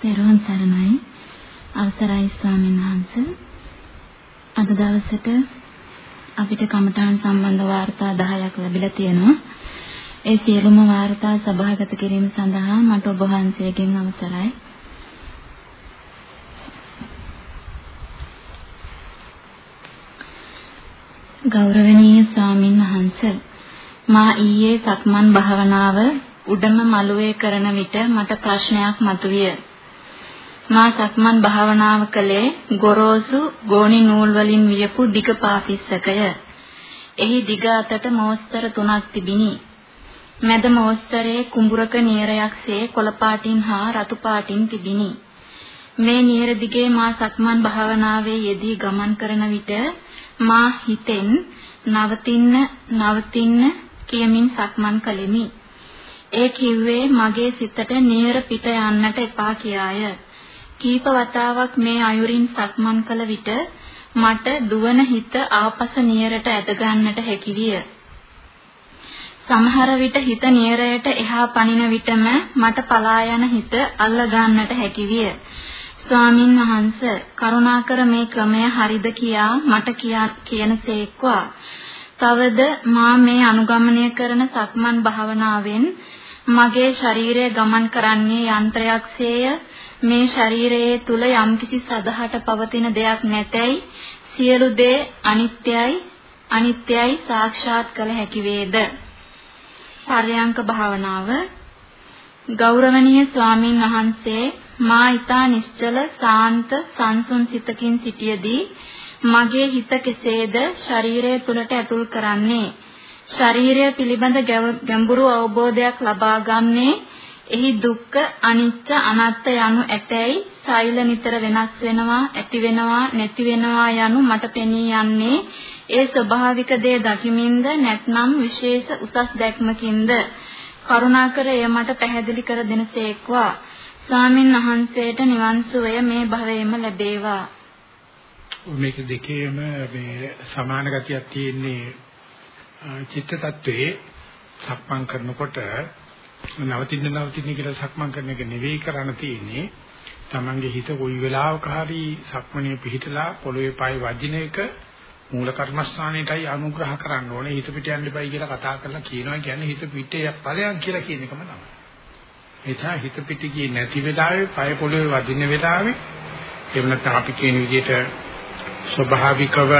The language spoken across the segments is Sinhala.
පෙරවන් සරණයි. අවසරයි ස්වාමීන් වහන්ස. අද දවසට අපිට කමඨාන් සම්බන්ධ වාර්තා 10ක් ලැබිලා තියෙනවා. ඒ සියලුම වාර්තා සභාගත කිරීම සඳහා මට ඔබ වහන්සේගෙන් අවසරයි. ගෞරවනීය ස්වාමින් වහන්සේ මා ඊයේ සක්මන් භාවනාව උඩම මළුවේ කරන විට මට ප්‍රශ්නයක් මතුවිය. මා සක්මන් භාවනාව කළේ ගොරෝසු ගෝණි නූල් වලින් වියපු දිග පාපිස්සකය. එහි දිග අතට මෝස්තර තුනක් තිබිනි. මැද මෝස්තරයේ කුඹුරක නියරයක්සේ කොළ පාටින් හා රතු පාටින් තිබිනි. මේ නියර දිගේ මා සක්මන් භාවනාවේ යෙදී ගමන් කරන විට මා හිතෙන් නවතින්න නවතින්න කියමින් සක්මන් කළෙමි. ඒ කිව්වේ මගේ සිතට නියර පිට යන්නට එපා කියාය. කීප වතාවක් මේ අයුරින් සක්මන් කළ විට මට දුවන හිත ආපස නියරට ඇද ගන්නට හැකි විය. සමහර විට හිත නියරයට එහා පනින විටම මට පලා යන හිත අල්ල ගන්නට හැකි විය. ස්වාමින් වහන්ස කරුණාකර මේ ක්‍රමය හරිද කියා මට කියනසේක්වා. තවද මා මේ අනුගමනය කරන සක්මන් භාවනාවෙන් මගේ ශරීරය ගමන් කරන්නේ යන්ත්‍රයක්සේය මේ ශරීරයේ තුල යම්කිසි සදහට පවතින දෙයක් නැතයි සියලු දේ අනිත්‍යයි අනිත්‍යයි සාක්ෂාත් කළ හැකි වේද? පර්යංක භාවනාව. ගෞරවනීය ස්වාමින් වහන්සේ මා ඊතා නිශ්චල සාන්ත සංසුන් සිතකින් සිටියේදී මගේ හිත කෙසේද ශරීරය තුලට ඇතුල් කරන්නේ? ශරීරය පිළිබඳ ගැඹුරු අවබෝධයක් ලබා ගන්නේ එහි දුක්ඛ අනිත්‍ය අනාත්ත යනු ඇතැයි සෛල නිතර වෙනස් වෙනවා ඇති වෙනවා නැති වෙනවා යනු මට පෙනී යන්නේ. ඒ ස්වභාවික දේ දකිමින්ද නැත්නම් විශේෂ උසස් දැක්මකින්ද? කරුණාකර එය මට පැහැදිලි කර දෙනසේක්වා. ස්වාමින් වහන්සේට නිවන් සුවය මේ භවයේම ලැබේවා. මේක දෙකේම මේ සමාන ගතියක් තියෙන්නේ චිත්ත tattවේ සක්මන් කරනකොට නවතින්න නවතින්න කියලා සක්මන් කරන එක නෙවෙයි කරන්න තියෙන්නේ තමන්ගේ හිත කොයි වෙලාවක හරි සක්මණේ පිහිටලා පොළොවේ පායි වදින එක මූල කර්මස්ථානයේටයි අනුග්‍රහ කරන්න ඕනේ හිත පිට යන්න එපයි කියලා කතා කරලා කියනවා කියන්නේ හිත පිටේ ඵලයන් කියලා කියන එකම තමයි. එතන හිත පිට ගියේ නැති වෙලාවේ පය පොළොවේ වදින වෙලාවේ එහෙම නැත්නම් අපි කියන විදිහට ස්වභාවිකව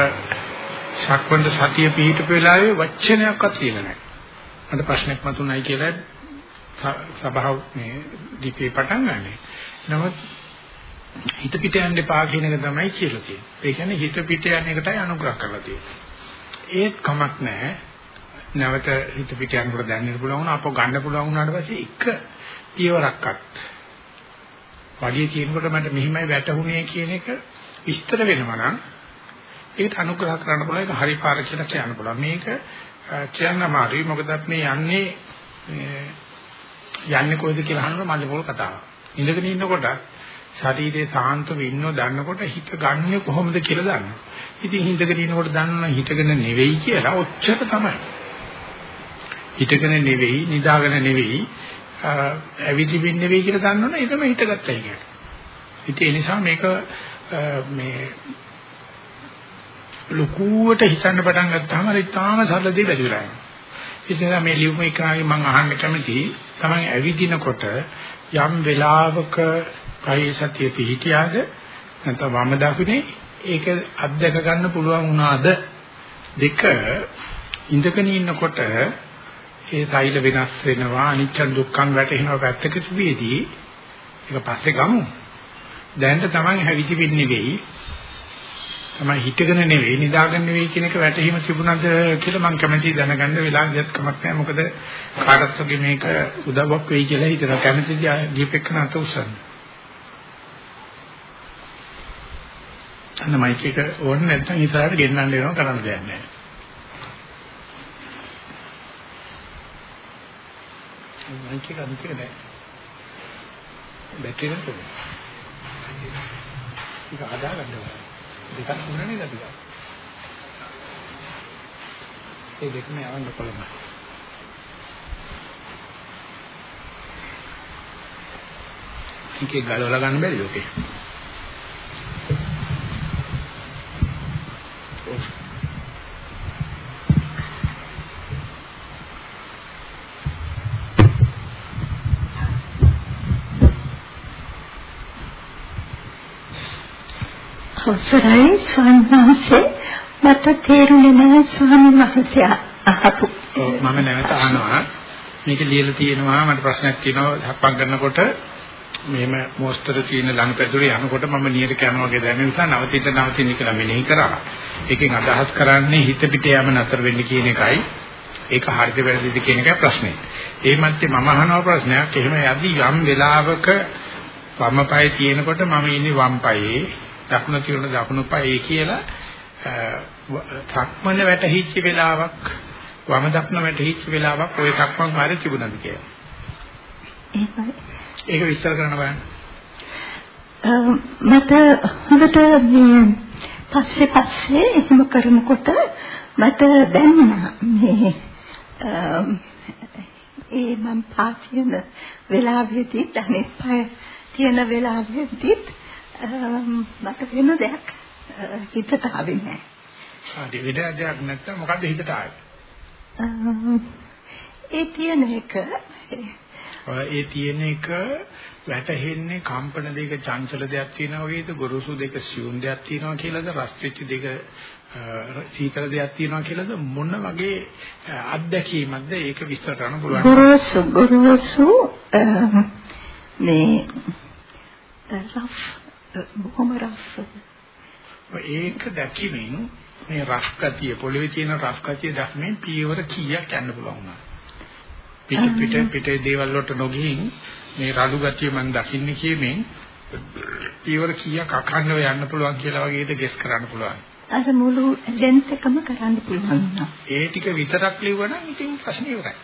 සක්වන්ත සතිය පිහිටපු වෙලාවේ වචනයක්වත් කියලා නැහැ. මට ප්‍රශ්නයක් මතුණයි කියලා සභාව මේ දීපේ පටන් ගන්නෙ. නමුත් හිත පිට යන්න එපා කියන එක තමයි කියලා තියෙන්නේ. ඒ කියන්නේ හිත පිට යන එකටයි අනුග්‍රහ කරලා තියෙන්නේ. ඒත් කමක් නැහැ. නැවත හිත පිට යනකොට දැනෙන්න පුළුවන් වුණා අපෝ ගන්න පුළුවන් වුණාට පස්සේ එක පියවරක්වත් වඩිය කියනකොට මට මෙහිමයි වැටහුනේ කියන එක විස්තර වෙනවා නම් ඒකට අනුග්‍රහ කරන්න පුළුවන් ඒක හරි පාර කියලා කියන්න පුළුවන්. මේක කියන්න අමාරුයි මොකද මේ යන්නේ යන්නේ කොයිද කියලා අහනකොට මල්ලි පොල් කතාවක්. ඉඳගෙන ඉන්නකොට ශරීරයේ සාන්තව ඉන්නව දන්නකොට හිත ගන්නෙ කොහොමද කියලා දන්නවා. ඉතින් හිතගෙන ඉන්නකොට දන්නවා හිතගෙන නෙවෙයි කියලා ඔච්චර තමයි. හිතගෙන නෙවෙයි, නිදාගෙන නෙවෙයි, ඇවිදින්න නෙවෙයි කියලා දන්නවනේ ඒකම හිතගත්තයි කියන්නේ. ඉතින් ඒ නිසා මේක මේ ලකුවට හිතන්න පටන් ගත්තාම අර ඊටාම සරල දේ වැඩි වෙලා යනවා. ඉතින් මේ ලියුම එකයි මම අහන්න කැමති තමයි ඇවිදිනකොට යම් වෙලාවක කාය සතිය පිහිටියාද? නැත්නම් වම දකුණේ ඒක අත්දක ගන්න පුළුවන් වුණාද? දෙක ඉඳගෙන ඉන්නකොට ඒ සෛල වෙනස් වෙනවා අනිච්ච දුක්ඛං වැටෙනවා පැත්තක තිබියදී. ඒක පස්සේ ගමු. දැනට තමයි හැවිති වෙන්නේ වෙයි. තමයි හිතගෙන නෙවෙයි නිදාගෙන නෙවෙයි කියන එක වැටහිම තිබුණාද කියලා මම කැමැති දැනගන්න වෙලාව ගියත් කමක් නැහැ. මොකද කාටත් වගේ මේක උදව්වක් වෙයි කියලා හිතනවා. කැමැතිද දීපෙක්කන අත උසන්න අන්න මයික් එක ඕන නැත්නම් ඉස්සරහට ගෙන්නන්න වෙනවා කරන්න දෙයක් නැහැ. මයික් එක අනිත් එක නැහැ. බැටරි නැතුව ඒක හදා ගන්න ඕනේ. දෙකක් තුන නේද අපි ගන්න. ඒ දෙකම යවන්න කොළම. ඒකේ ගලවලා ගන්න බැරිද ඔකේ? අවසරයි ස්වාමීන් වහන්සේ මට තේරුනේ නැහැ ස්වාමීන් වහන්සේ අහපු මම නැවත අහනවා මේක ලියලා තියෙනවා මට ප්‍රශ්නයක් තියෙනවා හප්පම් කරනකොට මෙහෙම මොස්තර තියෙන ලංපැදුරේ යනකොට මම නියර යනවා වගේ දැනෙන නිසා නවතින්න නවතින්න කියලා මෙනෙහි කරා. ඒකෙන් අදහස් කරන්නේ හිත පිට යම නතර වෙන්න කියන එකයි. ඒක හරිද වැරදිද කියන එකයි ප්‍රශ්නේ. ඒ මැත්තේ මම අහනවා ප්‍රශ්නයක් එහෙම යදි යම් වෙලාවක වම පාය තියෙනකොට මම ඉන්නේ වම් පායේ දකුණ තියෙන දකුණු පායේ කියලා සක්මන වැටහිච්ච වෙලාවක් වම දකුණ වැටහිච්ච වෙලාවක් ওই සක්මන් මාරේ තිබුණාද කියලා. එහෙමයි. ඒක විස්තර කරන්න බලන්න. මට හොඳට පස්සේ පස්සේ එහෙම කරනකොට මට දැනුණා මේ ඒ මම පාසියන වෙලාවෙදී අනිත් පය තියෙන වෙලාවෙදී මට වෙන දෙයක් හිතට ආවේ නැහැ. හරි වෙන දෙයක් නැත්තම් මොකද්ද හිතට ආවේ? ඒ තියෙන එක ඒ තියෙන එක වැටෙන්නේ කම්පන දෙක චංචල දෙයක් තියෙනවා වගේද ගොරෝසු දෙක සියුම් දෙයක් තියෙනවා කියලාද රස් වෙච්ච දෙක සීතල දෙයක් තියෙනවා කියලාද මොන වගේ අත්දැකීමක්ද ඒක විස්තර කරන්න පුළුවන් ගොරෝසු ගොරෝසු මේ රෆ් බොහොම රෆ් ඒක දැකීමෙන් මේ රෆ් ගතිය පොළවේ තියෙන රෆ් ගතිය දැක්මෙන් පියවර කීයක් යන්න පුළුවන් වුණා පිට පිට පිට දේවල් වලට නොගිහින් මේ රළු ගතිය මම දකින්නේ කියමින් පියවර කීයක් අඛණ්ඩව යන්න පුළුවන් කියලා වගේද ගෙස් කරන්න පුළුවන්. අර මුළු ලෙන්ත් එකම කරන්න පුළුවන්. ඒ ටික විතරක් ලිව්වනම් ඉතින් ප්‍රශ්නේ ඉවරයි.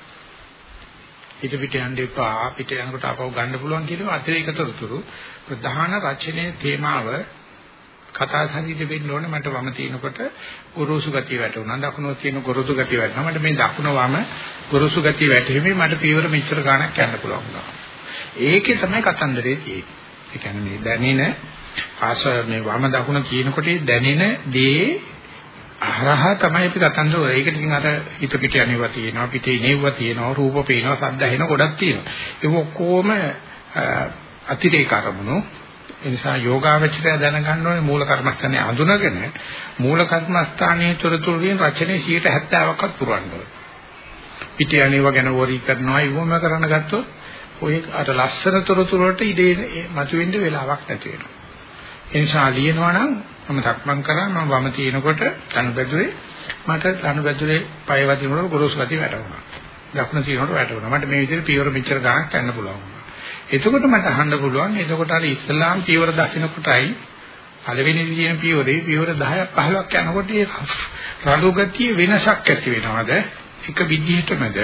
පිට පිට යන්න එපා පිට යනකොට ආපහු ගන්න පුළුවන් කියන අතිරේක තොරතුරු ප්‍රධාන රචනයේ තේමාව කතා ශරීරෙ වෙන්න ඕනේ. මට වම තිනකොට ගොරෝසු ගතිය වැටුණා. දකුණු තියෙන ගොරෝසු ගතිය වැටුණා. මට මේ දකුණ වම ගොරෝසු ගතිය වැටෙන්නේ මට පියවර මෙච්චර ගාණක් යන්න පුළුවන් වුණා. ඒකේ තමයි කතන්දරේ තියෙන්නේ. ඒ කියන්නේ මේ දැනෙන ආස මේ වම දකුණ කියනකොට දැනෙන දේ අහරහ තමයි අපි කතන්දර ඔය ඒක ඉතින් අර හිත පිට යනවා තියෙනවා පිටේ නෙව්වා තියෙනවා රූප පේනවා සද්ද ඇහෙන ගොඩක් තියෙනවා ඒක ඔක්කොම අතිරේක අරමුණු ඒ නිසා යෝගාවචරය දැනගන්න ඕනේ මූල කර්මස්ථානේ අඳුනගෙන මූල කර්මස්ථානයේ තොරතුරුෙන් රචනයේ 70%ක්වත් පුරවන්න ඕනේ. පිට යන්නේව ගැන වොරි කරනවා ඉවම කරන්න ගත්තොත් ඔය අර ලස්සන තොරතුරු වලට ඉදේ මතුවෙන්න වෙලාවක් නැති වෙනවා. ඒ නිසා ලියනවා නම් මම සක්මන් කරා මම වම තිනකොට ධනුබැදුරේ මට ධනුබැදුරේ පය වදිනකොට ගොරෝසු ගතිය වැටුණා. දකුණ තිනකොට වැටුණා. මට මේ විදිහට පියවර මෙච්චර ගානක් යන්න පුළුවන්. එතකොට මට අහන්න පුළුවන් එතකොට අර ඉස්ලාම් පියවර දකින්නකොටයි පළවෙනි දින පියවරේ පියවර 10ක් 15ක් යනකොට ඒ රළු ගතිය වෙනසක් ඇති වෙනවද එක විදිහටමද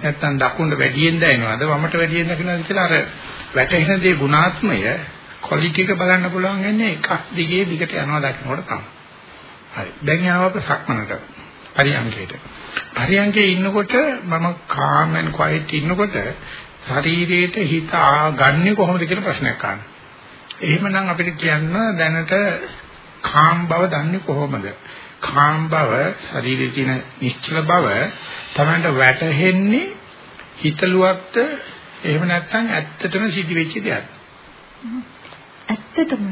නැත්නම් දකුණට වැඩියෙන් දැනෙනවද වමට වැඩියෙන් දකින්නවද කියලා අර වැටෙන දේ ගුණාත්මය ක්වොලිටි එක බලන්න පුළුවන් වෙන්නේ එකක් දිගේ දිගට යනවා දකින්නකොට තමයි. හරි. දැන් ආවප සක්මනට. පරියංගයට. පරියංගයේ ඉන්නකොට මම calm and quiet ඉන්නකොට ශරීරයට හිත ගන්නෙ කොහොමද කියලා ප්‍රශ්නයක් අහනවා. එහෙමනම් අපිට කියන්න දැනට කාම් බව දන්නේ කොහොමද? කාම් බව ශරීරයේ තියෙන නිශ්චල බව තමයි වැටහෙන්නේ හිතලුවක්ද එහෙම නැත්නම් ඇත්තටම සිද්ධ වෙච්ච දෙයක්ද? ඇත්තටම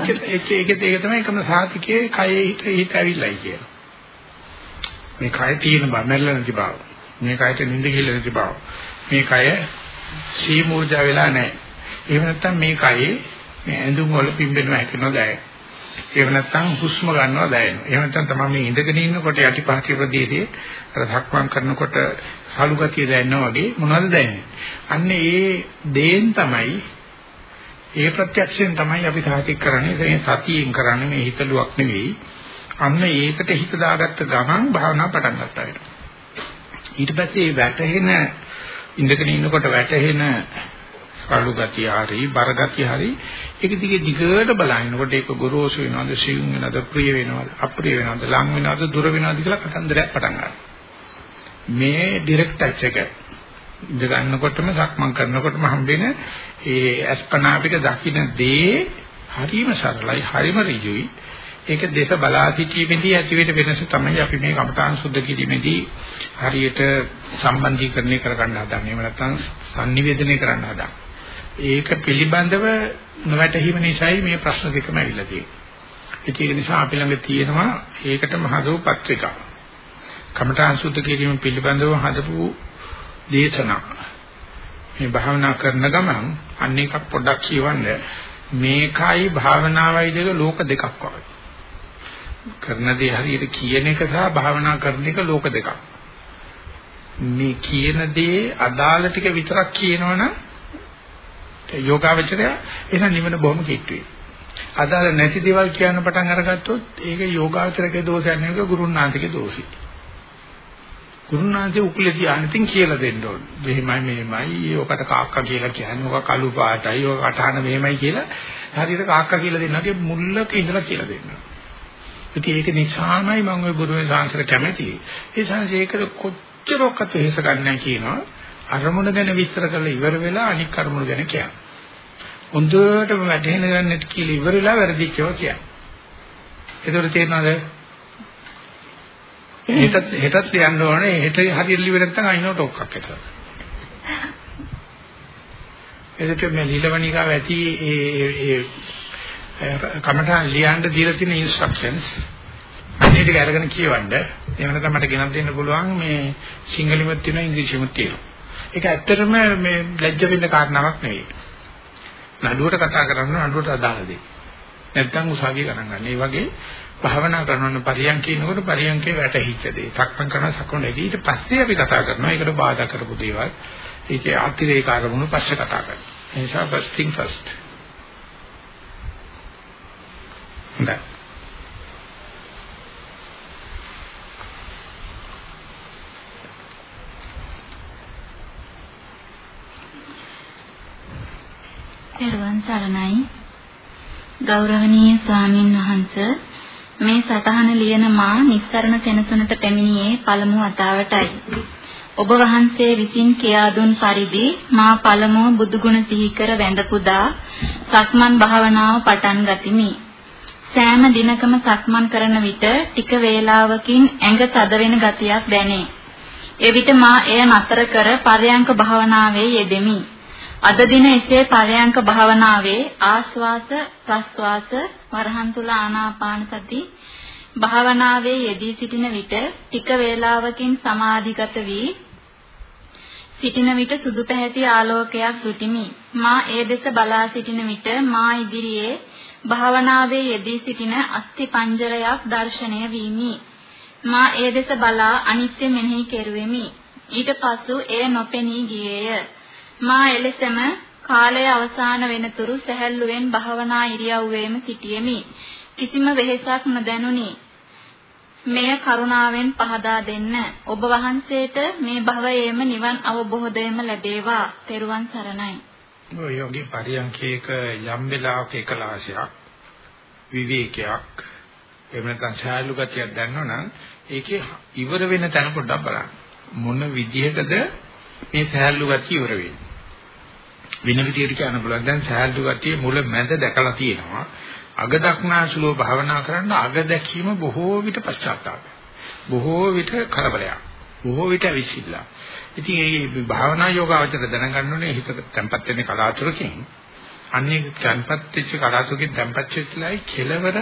ඒක ඒක ඒක තමයි එකම සාතිකයේ කයේ හිත හිත ඇවිල්ලායි කියන. මේ කය තියෙන බව නැල්ල නැති බව. මේ කයට නිින්ද ගිහලා නැති බව. මේ කය සී මූර්ජා වෙලා නැහැ. එහෙම නැත්නම් මේ කයේ මේ ඇඳුම් වල පිම්බෙනවා හැකෙනවා දැනෙන. එහෙම නැත්නම් හුස්ම ගන්නවා දැනෙනවා. එහෙම නැත්නම් තමයි මේ ඉඳගෙන ඉන්නකොට යටිපහටි ප්‍රදේශයේ අර ධක්මං කරනකොට සාලු ගතිය දැනෙනවා වගේ මොනවද දැනෙන්නේ? අන්න ඒ දේෙන් තමයි ඒ ප්‍රත්‍යක්ෂයෙන් තමයි අපි සාහිතික කරන්නේ. ඒ සතියෙන් කරන්නේ මේ හිතලුවක් නෙවෙයි. අන්න ඒකට හිත දාගත්ත ගමන් භාවනා පටන් ගන්නවා. ඊට පස්සේ වැටෙන ඉඳගෙන ඉන්නකොට වැටෙන කළු ගතිය හරි බර ගතිය හරි ඒක දිගේ දිගට බලනකොට ඒක ගොරෝසු වෙනවද සියුම් වෙනවද ප්‍රිය වෙනවද අප්‍රිය වෙනවද ලං වෙනවද දුර වෙනවද කියලා කතන්දරයක් පටන් ගන්නවා මේ ඩිරෙක්ට් ටච් එක ඉඳ ගන්නකොටම සක්මන් කරනකොටම හම්බෙන ඒ අස්පනා අපිට දකින්න දේ හරිම සරලයි හරිම ඍජුයි ඒක දෙස බලා සිටීමේදී ඇතිවෙන වෙනස තමයි අපි මේ කමඨාන් සුද්ධ කිරීමේදී හරියට සම්බන්ධීකරණය කරගන්න හදන්නේ. එහෙම නැත්නම් sannivedanaya කරන්න හදන්නේ. ඒක පිළිබඳව නොවැටහීම නිසායි මේ ප්‍රශ්න දෙකම ඇවිල්ලා තියෙන්නේ. ඒක නිසා අපි ළඟ තියෙනවා ඒකටම හදවු පත්‍රිකා. කමඨාන් සුද්ධ කිරීම පිළිබඳව හදපු දේශනා. මේ භාවනා කරන ගමන් අන්න එකක් පොඩ්ඩක් කියවන්න මේකයි භාවනාවයි දෙක ලෝක දෙකක් වගේ. කරන දේ හරියට කියන එක සහ භාවනා කරන එක ලෝක දෙකක්. මේ කියන දේ අදාළ ටික විතරක් කියනවනම් යෝගාවචරය එහෙනම් නිවන බොහොම කිට්ටුයි. අදාළ නැති දේවල් කියන්න පටන් අරගත්තොත් ඒක යෝගාවචරකේ දෝෂයක් නෙවෙයි ගුරුනාන්තිකේ දෝෂයි. ගුරුනාන්තේ උකුලේ තියානින් කියලා දෙන්න ඕන. මෙහෙමයි මෙහෙමයි ඔකට කාක්කා කියලා කියන්නේ ඔක කළු පාටයි ඔක කටහන මෙහෙමයි කියලා හරියට කාක්කා කියලා දෙන්නාගේ මුල්ලක ඉඳලා කියලා දෙන්නවා. ඉතින් ඒක නිසාමයි මම ওই ගුරුවේ සාංශර කැමති. ඒ සංසේකර කොච්චරක්වත් වෙහෙස ගන්නෑ කියනවා. අරමුණ ගැන විස්තර කරලා ඉවර වෙලා අනික් අරමුණ ගැන කියනවා. හොඳටම වැටහෙන ගන්නත් කියලා ඉවර වෙලා වැරදිච්චව කියනවා. ඒතකොට තේරෙනවද? හෙටත් හෙටත් ලියන්න ඕනේ හෙට හරියට ලිවෙ නැත්නම් අයිනෝ ටොක්ක්ක් එතන. එතකොට මේ ලීලවණිකාව ඇති ඒ ඒ කමඨාන් ලියන්න දීලා තියෙන ඉන්ස්ට්‍රක්ෂන්ස් අනිත් ටික අරගෙන කියවන්න. එහෙම නැත්නම් මට ගෙනත් දෙන්න පුළුවන් මේ සිංහලෙමත් තියෙනවා ඉංග්‍රීසිෙමත් තියෙනවා. ඒක ඇත්තටම මේ ලැජ්ජ වෙන්න කාරණාවක් නෙවෙයි. නඩුවට කතා කරන්න නඩුවට අදාළ දෙයක්. නැත්නම් උසාවිය ගණන් ගන්න. ඒ වගේ භාවනා කරනවන පරියන්කේ ඉනකොට පරියන්කේ වැටහිච්ච දේ. සක්මන් කරන සක්මන් ඊට පස්සේ අපි කතා කරනවා. ඒකට බාධා කරපු දේවල්. ඒකේ අතිරේක අරමුණු පස්සේ කතා කරනවා. ඒ නිසා first thing first. හොඳයි. පෙරවන් සරණයි ගෞරවනීය ස්වාමින් වහන්සේ මේ සතහන ලියන මා නිස්සරණ සෙනසුනට පැමිණියේ පළමු වතාවටයි. ඔබ වහන්සේ විසින් කියා දුන් පරිදි මා පළමුව බුදුගුණ සිහි කර වැඳ පුදා සක්මන් භාවනාව පටන් ගතිමි. සෑම දිනකම සක්මන් කරන විට ටික වේලාවකින් ඇඟ තද වෙන ගතියක් දැනේ. එවිට මා එය නතර කර පරයන්ක භාවනාවේ යෙදෙමි. අද දින එසේ පරයන්ක භාවනාවේ ආස්වාස ප්‍රස්වාස වරහන් තුල ආනාපාන සති භාවනාවේ යෙදී සිටින විට ටික වේලාවකින් සමාධිගත වී සිටින විට සුදු පැහැති ආලෝකයක් දුටිමි. මා ඒ දෙස බලා සිටින විට මා ඉදිරියේ භාවනාවේ යෙදී සිටින අස්ති පංජරයක් දැర్శණය වීමි. මා ඒ දෙස බලා අනිත්‍ය මෙනෙහි කෙරුවෙමි. ඊට පසු එය නොපෙනී ගියේය. මා එලෙසම කාලය අවසන් වෙනතුරු සැහැල්ලුවෙන් භාවනා ඉරියව්වේම සිටියෙමි. කිසිම වෙහෙසක් නොදැනුනි. මෙය කරුණාවෙන් පහදා දෙන්න. ඔබ වහන්සේට මේ භවයේම නිවන් අවබෝධයම ලැබේවා. තෙරුවන් සරණයි. ඔය යෝගී පරියන්කේක යම් වෙලාවක එකලාශයක් විවේකයක් එහෙම නැත්නම් ශාලු ගතියක් දැනනොනම් ඒකේ ඉවර වෙන තැන පොඩ්ඩක් බලන්න. මොන විදිහටද මේ සහැල්ලු ගතිය ඉවර වෙන්නේ? වෙන විදිහට කියන්න පුළුවන්. දැන් සහැල්ලු ගතිය මුල මැද දැකලා තියෙනවා. අග දක්නාසුලෝ භාවනා කරන්න අග දැකීම බොහෝ විට පශ්චාත්තාපය. බොහෝ විට කරබලයක්. බොහෝ විට විසිරලා. ඉතින් මේ භාවනා යෝගාවචර දැනගන්න ඕනේ හිත තැම්පත් වෙන්නේ කලාතුරකින්. අන්නේ තැම්පත් වෙච්ච කලාතුරකින් තැම්පත් වෙච්චලයි කෙලවර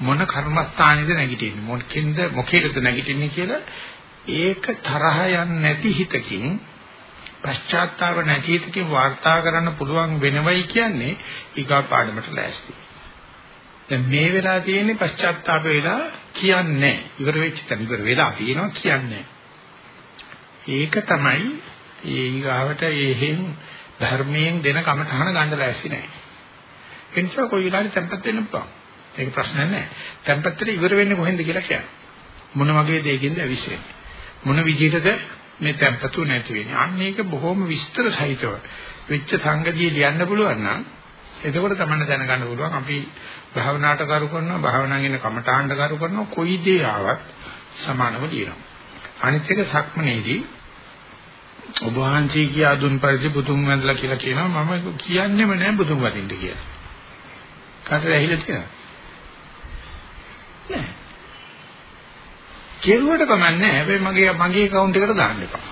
මොන කර්මස්ථානෙද නැගිටින්නේ මොකෙන්ද මොකේද නැගිටින්නේ කියලා ඒක තරහ යන්නේ නැති හිතකින් පශ්චාත්තාව නැති හිතකින් වාර්තා කරන්න පුළුවන් වෙනවයි කියන්නේ ඊගා පාඩමට ලෑස්ති. දැන් මේ වෙලා තියෙන්නේ පශ්චාත්තාප වෙලා කියන්නේ ඉවර වෙච්ච තැන ඉවර වෙලා තියෙනවා කියන්නේ. ඒක තමයි ඊගාවට එහෙන් ධර්මයෙන් දෙන කමඨහන ගන්න ලෑස්ති නැහැ. ඒ නිසා කොයි වෙලාවෙ tempත් වෙන්න පුළුවන්. ඒක ප්‍රශ්නයක් නැහැ. tempත් වෙලා ඉවර වෙන්නේ කොහෙන්ද කියලා කියන්නේ. මොන වගේ දෙයකින්ද ඇවිස්සෙන්නේ. මොන විදිහටද මේ tempතු නැති වෙන්නේ. අන්න ඒක බොහොම විස්තර සහිතව වෙච්ච සංගතිය ලියන්න පුළුවන් නම් එතකොට තමයි දැනගන්න පුළුවන් අපි භාවනාට කරු කරනවා භාවනාවෙන් ඉන්න කමඨාණ්ඩ කරු කරනවා කොයි දේ ආවත් සමානව ලියනවා. අනිත් එක සක්මනේදී ඔබ වහන්සේ කියා දුන් පරිදි බුදුන් වහන්සලා කියලා කියනවා මම කියන්නේම නෑ බුදුන් වදින්න කියලා. කාටද ඇහිලා තියෙනවද? නෑ. කෙරුවට කමන්නේ හැබැයි මගේ මගේ account එකට දාන්න එපා.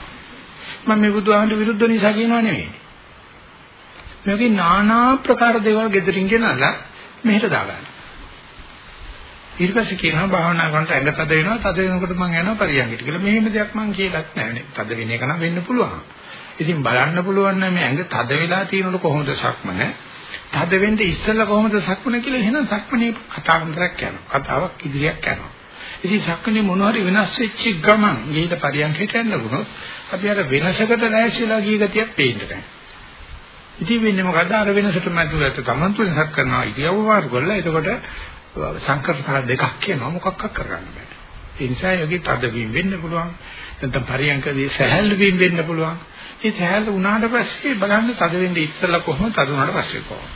මම මේ බුදුහාමුදුරු විරුද්ධ නිසා කියනවා නෙවෙයි. මේකේ নানা ප්‍රකාර දේවල් gedirin ගෙනලා මෙහෙට දාගන්න. ඊට පස්සේ කියනවා භාවනා කරනට ඇඟ තද වෙනවා තද වෙනකොට මම යනවා පරියන්කට කියලා. මෙහෙම දෙයක් මම කියලත් නැහැ. තද වෙන එක නම් වෙන්න පුළුවන්. ඉතින් බලන්න පුළුවන් නම් මේ ඇඟ තද වෙලා තියෙනකොට කොහොමද සක්මන? තද වෙන්න ඉස්සෙල්ලා කොහොමද සක්මන කියලා එහෙනම් සක්මනේ කතාවන්තරක් යනවා. කතාවක් ඉදිරියක් යනවා. ඉතින් සක්මනේ මොනවාරි වෙනස් වෙච්ච ගමන් ඊට පරියන්කට යන්න වුණොත් අපි අර වෙනසකට ලෑස්තිලා ගිය ගතියක් පේන්න නැහැ. ඉතින් වෙන්නේ මොකද අර වෙනසට මැදුලට තමන් වෙනසක් කරනවා ඉතියව වාර කරලා එතකොට සංකල්ප දෙකක් කියනවා මොකක්වත් කරගන්න බෑ. ඒ නිසා යෝගී තදවීම වෙන්න පුළුවන්. නැත්නම් පරියන්කදී සහැල්ලු වීම වෙන්න පුළුවන්. ඒ සහැල්ලු වුණාට පස්සේ බලන්න තද වෙන්නේ ඉස්සෙල්ලා කොහොමද තද වුණාට පස්සේ කොහොමද?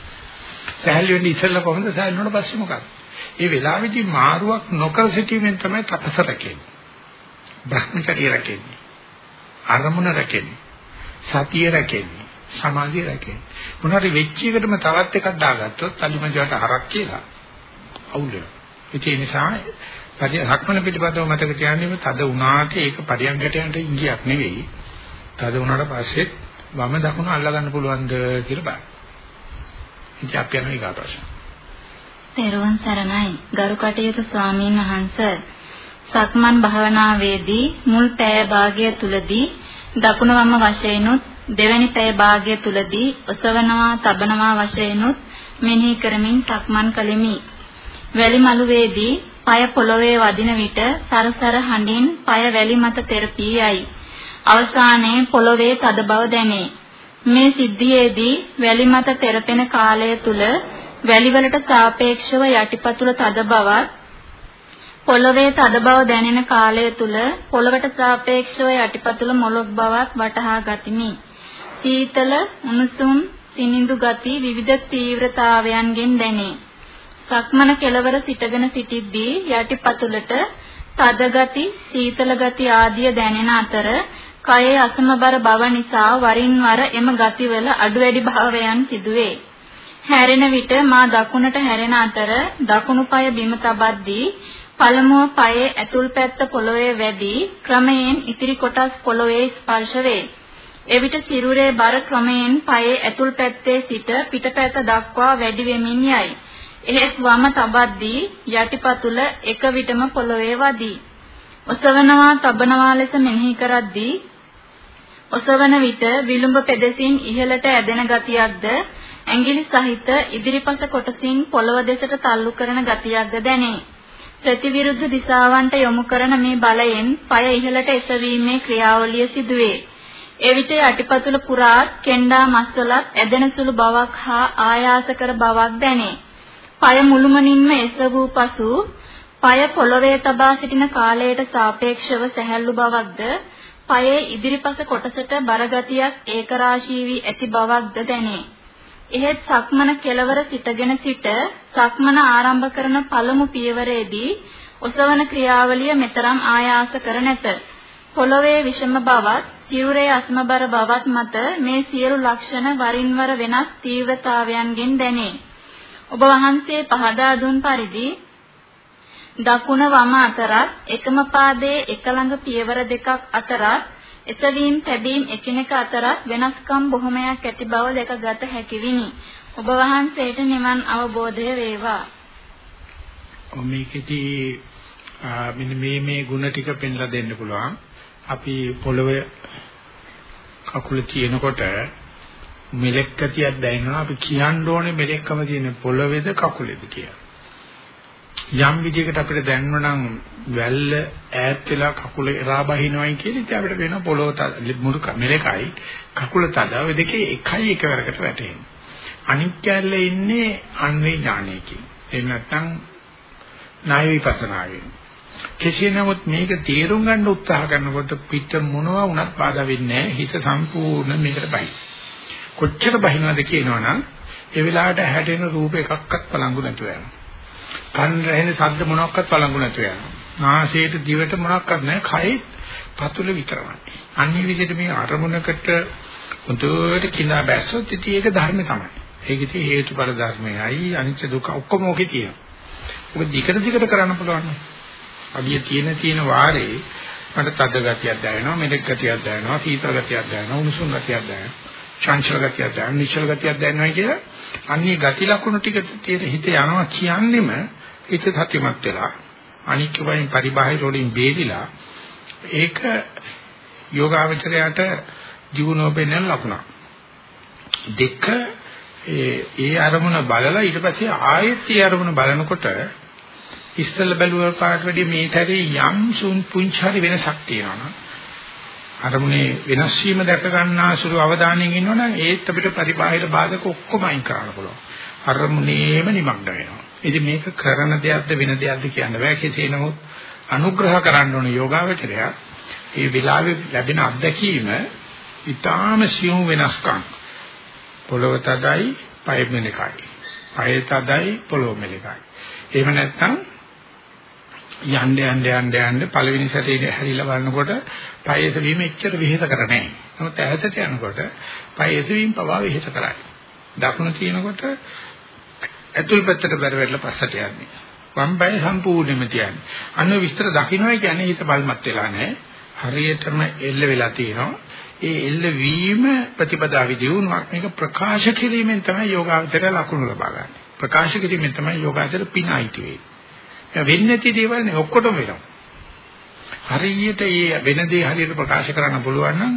සහැල්ලු වෙන්නේ ඉස්සෙල්ලා කොහොමද සහැල්ලු වුණාට පස්සේ මොකක්ද? ඒ වෙලාවේදී මාරුවක් නොකර සිටීමෙන් තමයි තපස රැකෙන්නේ. භ්‍රමචර්ය රැකෙන්නේ. අරමුණ රැකෙන්නේ. සතිය රැකෙන්නේ. සමාධිය රැකෙන්නේ. මොනවාරි වෙච්ච එකටම තවත් එකක් දාගත්තොත් අලිමජාට හරක් කියලා අවුල් වෙනවා. ඒ නිසා හක්මන පිළිබඳව මතක තියාගන්න තද වුණාට ඒක පරියන්කට යන්න ඉංගියක් නෙවෙයි. තද වුණාට පස්සේ වම දකුණ අල්ලා ගන්න පුළුවන්ද කියලා බලන්න. ඉතින් අපි යනවා ඊගා ප්‍රශ්න. තෙරුවන් සරණයි ගරු කටයුතු ස්වාමීන් වහන්සේ සක්මන් භාවනාවේදී මුල් පෑය භාගය තුලදී දකුණ වම වශයෙන්ුත් දෙවැනි පෑය භාගය තුලදී ඔසවනවා තබනවා වශයෙන්ුත් මෙනෙහි කරමින් සක්මන් කළෙමි. වැලි මළුවේදී পায় පොළවේ වදින විට සරසර හඬින් পায় වැලි මත තෙරපී යයි. අවසානයේ පොළවේ තද බව දැනේ. මේ සිද්ධියේදී වැලි මත තෙරපෙන කාලය තුල වැලිවලට සාපේක්ෂව යටිපතුල තද බවත් පොළවේ තද බව දැනෙන කාලය තුල පොළවට සාපේක්ෂව යටිපතුල මොළොක් බවත් වටහා ගතිමි. සීතල, උණුසුම්, සිනිඳු ගති විවිධ තීව්‍රතාවයන්ගෙන් දැනේ. සක්මන කෙලවර සිටගෙන සිටිද්දී යටිපතුලට තද ගති, සීතල ගති ආදිය දැනෙන අතර කයේ අසමබර බව නිසා වරින් වර එම ගතිවල අඩු වැඩි භාවයන් සිදුවේ. හැරෙන විට මා දකුණට හැරෙන අතර දකුණු පාය බිම තබද්දී පළමුව පායේ ඇතුල් පැත්ත පොළොවේ වැඩි ක්‍රමයෙන් ඉතිරි කොටස් පොළොවේ ස්පර්ශ වේ. එවිට සිරුරේ බර ක්‍රමයෙන් පායේ ඇතුල් පැත්තේ සිට පිටපැත්ත දක්වා වැඩි වෙමින් යයි. එහෙත් වම තබද්දී යටිපතුල එක විටම පොළොවේ වදී. ඔසවනවා තබනවා ලෙස මෙනෙහි කරද්දී ඔසවන විට විලුඹ පෙදෙසින් ඉහළට ඇදෙන ගතියක්ද ඇඟිලි සහිත ඉදිරිපස කොටසින් පොළව දෙසට තල්ලු කරන ගතියක්ද දැනේ. ප්‍රතිවිරුද්ධ දිශාවන්ට යොමු කරන මේ බලයෙන් পায় ඉහළට එසවීමේ ක්‍රියාවලිය සිදුවේ. එවිට යටිපතුල පුරා කෙන්ඩා මස්වලත් ඇදෙන සුළු බවක් හා ආයාස කර බවක් දැනේ. পায় මුළුමනින්ම එසවූ පසු পায় පොළවේ තබා සිටින කාලයට සාපේක්ෂව සැහැල්ලු බවක්ද পায়ේ ඉදිරිපස කොටසට බරගතියක් ඒකරාශී වී ඇති බවක්ද දැනේ. එහෙත් සක්මන කෙලවර සිටගෙන සිට සක්මන ආරම්භ කරන පළමු පියවරේදී ඔසවන ක්‍රියාවලිය මෙතරම් ආයාස කර නැත. පොළවේ විෂම බවත්, සිරුරේ අස්මබර බවත් මත මේ සියලු ලක්ෂණ වරින් වර වෙනස් තීව්‍රතාවයන්ගෙන් දැනේ. ඔබ වහන්සේ පහදා දුන් පරිදි දකුණ වම අතරත් එකම පාදයේ එක ළඟ පියවර දෙකක් අතරත් එසවීම තැබීම එකිනෙක අතරත් වෙනස්කම් බොහොමයක් ඇති බව දැකගත හැකි විනි. ඔබ වහන්සේට නිවන් අවබෝධය වේවා. මේකෙදි මෙන්න මේ මේ ಗುಣ ටික පෙන්ලා දෙන්න පුළුවන්. අපි පොළවේ කකුල තියෙනකොට මෙලෙක් ගතියක් දැනෙනවා අපි කියන්න ඕනේ මෙලෙක්කම තියෙන පොළවේද කකුලේද කියලා. යම් විදිහකට අපිට දැනනවා නම් වැල්ල ඈත් වෙලා කකුල එරා බහිනවයි කියලා ඉතින් අපිට වෙන පොළොව මුරුක මෙලකයි කකුල තද ඔය දෙකේ එකයි එකවරකට වැටෙන්නේ. අනිත් කැල්ලේ ඉන්නේ අන්වේ ඥානයකින්. එහෙම නැත්නම් ණය විපස්සනාවෙන්. කෙසේ නමුත් මේක තේරුම් ගන්න උත්සාහ කරනකොට පිට මොනවා වුණත් බාධා වෙන්නේ නැහැ. හිත සම්පූර්ණ මේකට බයි. කොච්චර බහිනවද කියනවනම් ඒ වෙලාවට හැටෙන රූප එකක්වත් බලංගු නැතුව යනවා. කන් රැහෙන ශබ්ද මොනක්වත් බලංගු නැතුව යනවා. නාසයට දිවට මොනක්වත් නැහැ. කයි පතුල විතරයි. අනිත් විදිහට මේ අරමුණකට උන්ට කිනා බැස්සොත් ඉතින් ඒක ධර්ම තමයි. ඒක ඉතින් හේතුඵල ධර්මයයි අනිත්‍ය දුක ඔක්කොම ඔකේ තියෙනවා. ඔබ දිගට දිගට කරන්න පුළුවන්. අඩිය තියෙන තියෙන වාරේ මට තද ගතියක් දැනෙනවා, මෙලෙක් ගතියක් දැනෙනවා, සීතල ගතියක් දැනෙනවා, උණුසුම් ගතියක් දැනෙනවා. චංචල ගතියක් දැනෙනවා, නිශ්චල ගතියක් දැනෙනවා කියලා අන්නේ ගති ලක්ෂණ ටික තියෙන හිත යනවා කියන්නෙම හිත සත්‍යමත් වෙලා අනික් වයින් පරිබාහිර වලින් බේරිලා ඒක යෝගාවචරයට ජීවනෝ පෙන්වන ලකුණක්. දෙක ඒ ඒ අරමුණ බලලා ඊට පස්සේ ආයෙත් ඒ අරමුණ බලනකොට ඉස්සෙල්ල බැලුව පාට වැඩි මේ තරේ යම් සුන් පුංචාරි වෙනසක් තියෙනවා අරමුණේ වෙනස් වීම දැක ගන්නා සුළු අවධානයෙන් ඉන්නවනම් ඒත් අපිට පරිබාහිර බාධක ඔක්කොම අයින් කරන්න පුළුවන්. අරමුණේම නිමග්න වෙනවා. ඉතින් මේක කරන දෙයක්ද වෙන දෙයක්ද කියන්න බෑ කෙසේ නමුත් අනුග්‍රහ කරන්න ඕන යෝගාවචරය ඒ විලාවේ ලැබෙන අත්දැකීම ඊටාම සියුම් වෙනස්කම් පොළව තදයි පය මෙලකයි පය තදයි පොළව මෙලකයි එහෙම නැත්නම් යන්න යන්න යන්න යන්න පළවෙනි සැරේ හැරිලා බලනකොට පය එසවීම එච්චර විහෙත කර නැහැ. නමුත් ඈතට යනකොට පය එසවීම පවා විහෙත කරයි. දකුණ තියෙනකොට ඇතුල් පැත්තට බැර වෙලා පස්සට යන්නේ. වම් පය සම්පූර්ණයෙන්ම තියන්නේ. අන්න විස්තර දකින්නයි කියන්නේ හිත බල්මත් වෙලා නැහැ. හරියටම එල්ල වෙලා තියෙනවා. ඒ එල්ල වීම ප්‍රතිපදාවි දියුණුවක් මේක ප්‍රකාශ කිරීමෙන් තමයි යෝගාවචරය ලකුණු ලබා ගන්න. ප්‍රකාශ කිරීමෙන් තමයි යෝගාචර පිනයිති වෙන්නේ. වෙන්නේ නැති දේවල් නේ ඔක්කොටම වෙනවා. හරියට මේ වෙන දේ හරියට ප්‍රකාශ කරන්න පුළුවන් නම්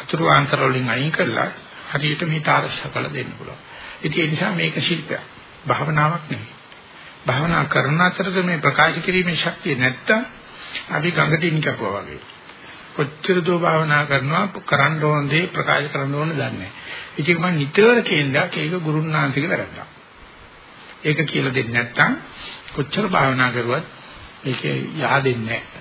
අතුරු ආන්තර වලින් අයින් කරලා හරියට මේ තාරස කළ දෙන්න පුළුවන්. ඉතින් ඒ නිසා මේක ශිල්පයක්. භාවනාවක් නෙවෙයි. භාවනා කරන අතරද මේ ප්‍රකාශ කිරීමේ ශක්තිය නැත්තම් අපි ගඟට ඉන්න කපුවා වගේ. කොච්චර දෝ භාවනා කරනවා කරන්න ඕන දේ ප්‍රකාශ කරන්න ඕන දන්නේ නැහැ. ඉතින් මම නිතර කියනවා ඒක ගුරුනාන්තික වැරද්දක්. ඒක කියලා දෙන්නේ නැත්තම් කොච්චර භාවනා කරුවත් ඒකේ yaadෙන්නේ නැහැ.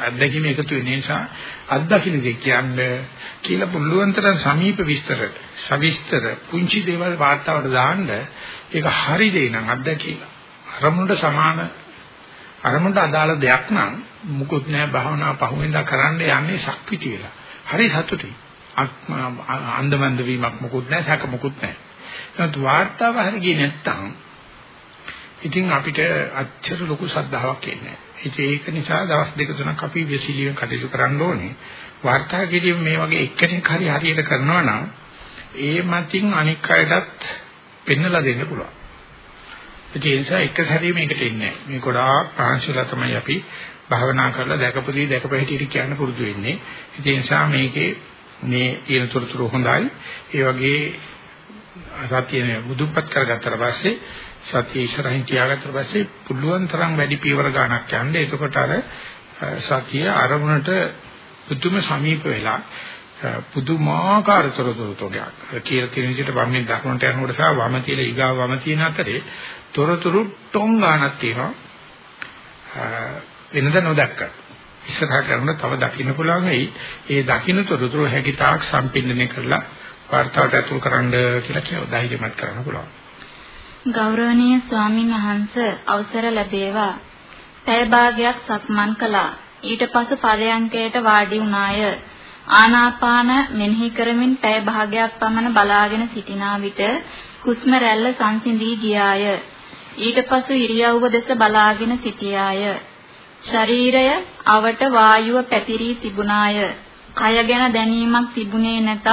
අත්දැකීම එකතු වෙන නිසා අත්දකින්න දෙ කියන්නේ කියලා පුළුවන් තරම් සමීප විස්තර සවිස්තර පුංචි දේවල් වාර්තාවට දාන්න ඒක හරි දෙයක් නම් අත්දැකීම අරමුණට සමාන අරමුණට අදාළ දෙයක් නම් මුකුත් නැහැ භාවනා පහුවෙන්දා කරන්න යන්නේ ශක්තිය කියලා. හරි සතුටුයි. අන්දමන්ද වීමක් මුකුත් නැහැ, සැක මුකුත් නැහැ. නමුත් වාර්තාව හරි ගියේ නැත්තම් ඉතින් අපිට අච්චර ලොකු ශ්‍රද්ධාවක් එන්නේ නැහැ. ඒක නිසා දවස් දෙක තුනක් අපි විසිලියෙන් කටයුතු කරන්න ඕනේ. වාර්තා කිරීම මේ වගේ එක්කෙනෙක් හරි හරියට කරනවා නම් ඒ මතින් අනික් අයටත් පෙන්වලා දෙන්න පුළුවන්. ඒ නිසා එක සැරේ මේකට එන්නේ නැහැ. මේ ගොඩාක් ප්‍රාංශලා තමයි අපි භාවනා කරලා දැකපුදී දැකපැහැටිට කියන්න පුරුදු වෙන්නේ. ඒ නිසා මේකේ මේ තියෙන තොරතුරු හොඳයි. ඒ වගේ සතියේ මුදුන්පත් කරගත්තට පස්සේ සතිය ඉස්සරහින් තියාගත්තට පස්සේ පුළුවන් තරම් වැඩි පියවර ගන්නක් යන්න. එතකොට අර සතිය අරමුණට පුදුම සමීප වෙලා පුදුමාකාර තොරතුරුතෝගයක් කියලා තියෙන විදිහට වම්ෙන් දකුණට යනකොට සහ වම කියලා ඊගාව වම තියෙන අතරේ තොරතුරු ටොං ගන්නක් තියෙනවා. වෙනද නොදක්ක. ඉස්සරහ කරන තව දකින්න පුළුවන් වෙයි. ඒ දකින්න තොරතුරු හැකි තාක් සම්පින්දනය කරලා වර්තාවට ඇතුල් කරන්න කියලා කියව ධෛර්යමත් කරන්න පුළුවන්. ගෞරවනීය ස්වාමින් වහන්සේ අවසර ලැබේවා. පැය භාගයක් සක්මන් කළා. ඊට පසු පරයන්කයට වාඩි වුණාය. ආනාපාන මෙනෙහි කරමින් පැය භාගයක් පමණ බලාගෙන සිටිනා විට හුස්ම රැල්ල සංසිඳී ගියාය. ඊට පසු ඉරියව්ව දෙස බලාගෙන සිටියාය. ශරීරය අවට වායුව පැතිරී තිබුණාය. කය ගැන දැනීමක් තිබුණේ නැතත්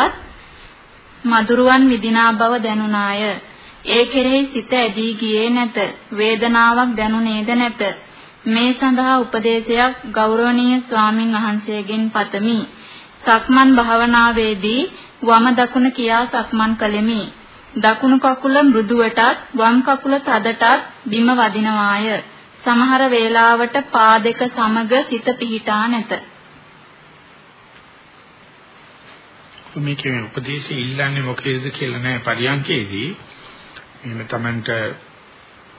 මදුරුවන් විදිනා බව දැනුණාය. ඒ කෙරෙහි සිත ඇදී ගියේ නැත. වේදනාවක් දැනුනේද නැත. මේ සඳහා උපදේශයක් ගෞරවනීය ස්වාමින් වහන්සේගෙන් පතමි. සක්මන් භාවනාවේදී වම දකුණ කියා සක්මන් කළෙමි. දකුණු කකුල මෘදුවටත් වම් කකුල තදටත් බිම වදිනවාය. සමහර වේලාවට පා දෙක සමග සිත පිහිටා නැත. මේකේ උපදේශය ඉල්ලන්නේ මොකේද කියලා නෑ පරියන්කේදී එහෙම Tamanට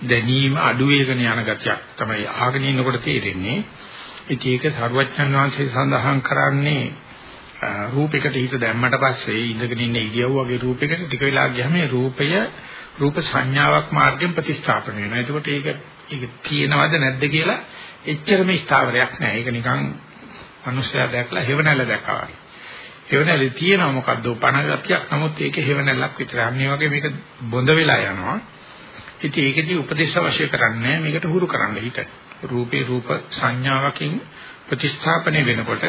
දැනීම අඩු වේගන යන ගතියක් තමයි ආගෙන ඉන්නකොට තේරෙන්නේ. ඉතින් ඒක සරුවච්චන් වහන්සේ සඳහන් කරන්නේ රූපයකට හිත දැම්මට පස්සේ ඉඳගෙන ඉන්න ඉරියව් වගේ රූපයකට ටික වෙලා ගියාම මේ රූපය රූප සංඥාවක් මාර්ගයෙන් ප්‍රතිස්ථාපන වෙනවා. එතකොට ඒක ඒක තියෙනවද නැද්ද කියලා එච්චරම ස්ථාවරයක් නෑ. ඒක නිකන් මිනිස්සයා දැකලා හේවණල්ල දැක්කා වගේ. හේවණල්ලේ තියෙනවා මොකද්ද පණ ගතියක්. නමුත් ඒක හේවණල්ලක් විතරයි. අනිත් වගේ මේක බොඳ වෙලා යනවා. ඉතින් ඒකදී උපදේශ අවශ්‍ය කරන්නේ මේකට හුරු කරන්න හිත. රූපේ රූප සංඥාවකින් ප්‍රතිස්ථාපනය වෙනකොට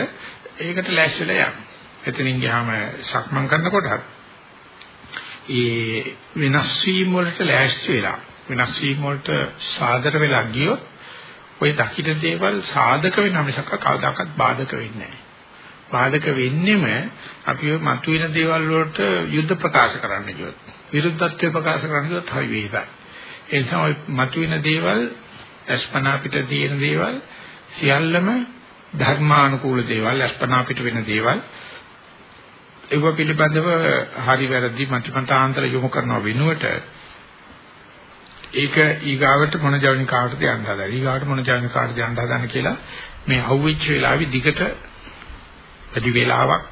ඒකට ලැස්සෙලා යනවා. එතනින් ගියාම සක්මන් කරනකොට ඒ වෙනස් වීම වලට ලෑස්ති වෙලා වෙනස් වීම වලට සාදර වෙලා ගියොත් ওই දකින්න දේවල් සාධක වෙන මිසක කවදාකවත් බාධක වෙන්නේ නැහැ. බාධක වෙන්නෙම අපි ඔය මතුවෙන දේවල් වලට යුද්ධ ප්‍රකාශ කරන්න ගියොත් විරුද්ධත්වය ප්‍රකාශ කරන්න ගියොත් හරි වේදයි. ඒ නිසා ඔය මතුවෙන දේවල් අස්පනා පිට තියෙන දේවල් සියල්ලම ධර්මානුකූල දේවල් අස්පනා පිට වෙන දේවල් ඒව පිළිබඳව හරි වැරදි මතිමතාන්තර යොමු කරනව වෙනුවට ඒක ඊගාවට මොන ජවනිකාවටද යන්න හදලා ඊගාවට මොන ජවනිකාවටද යන්න හදන කියලා මේ අහුවෙච්ච වෙලාවේ දිගට වැඩි වේලාවක්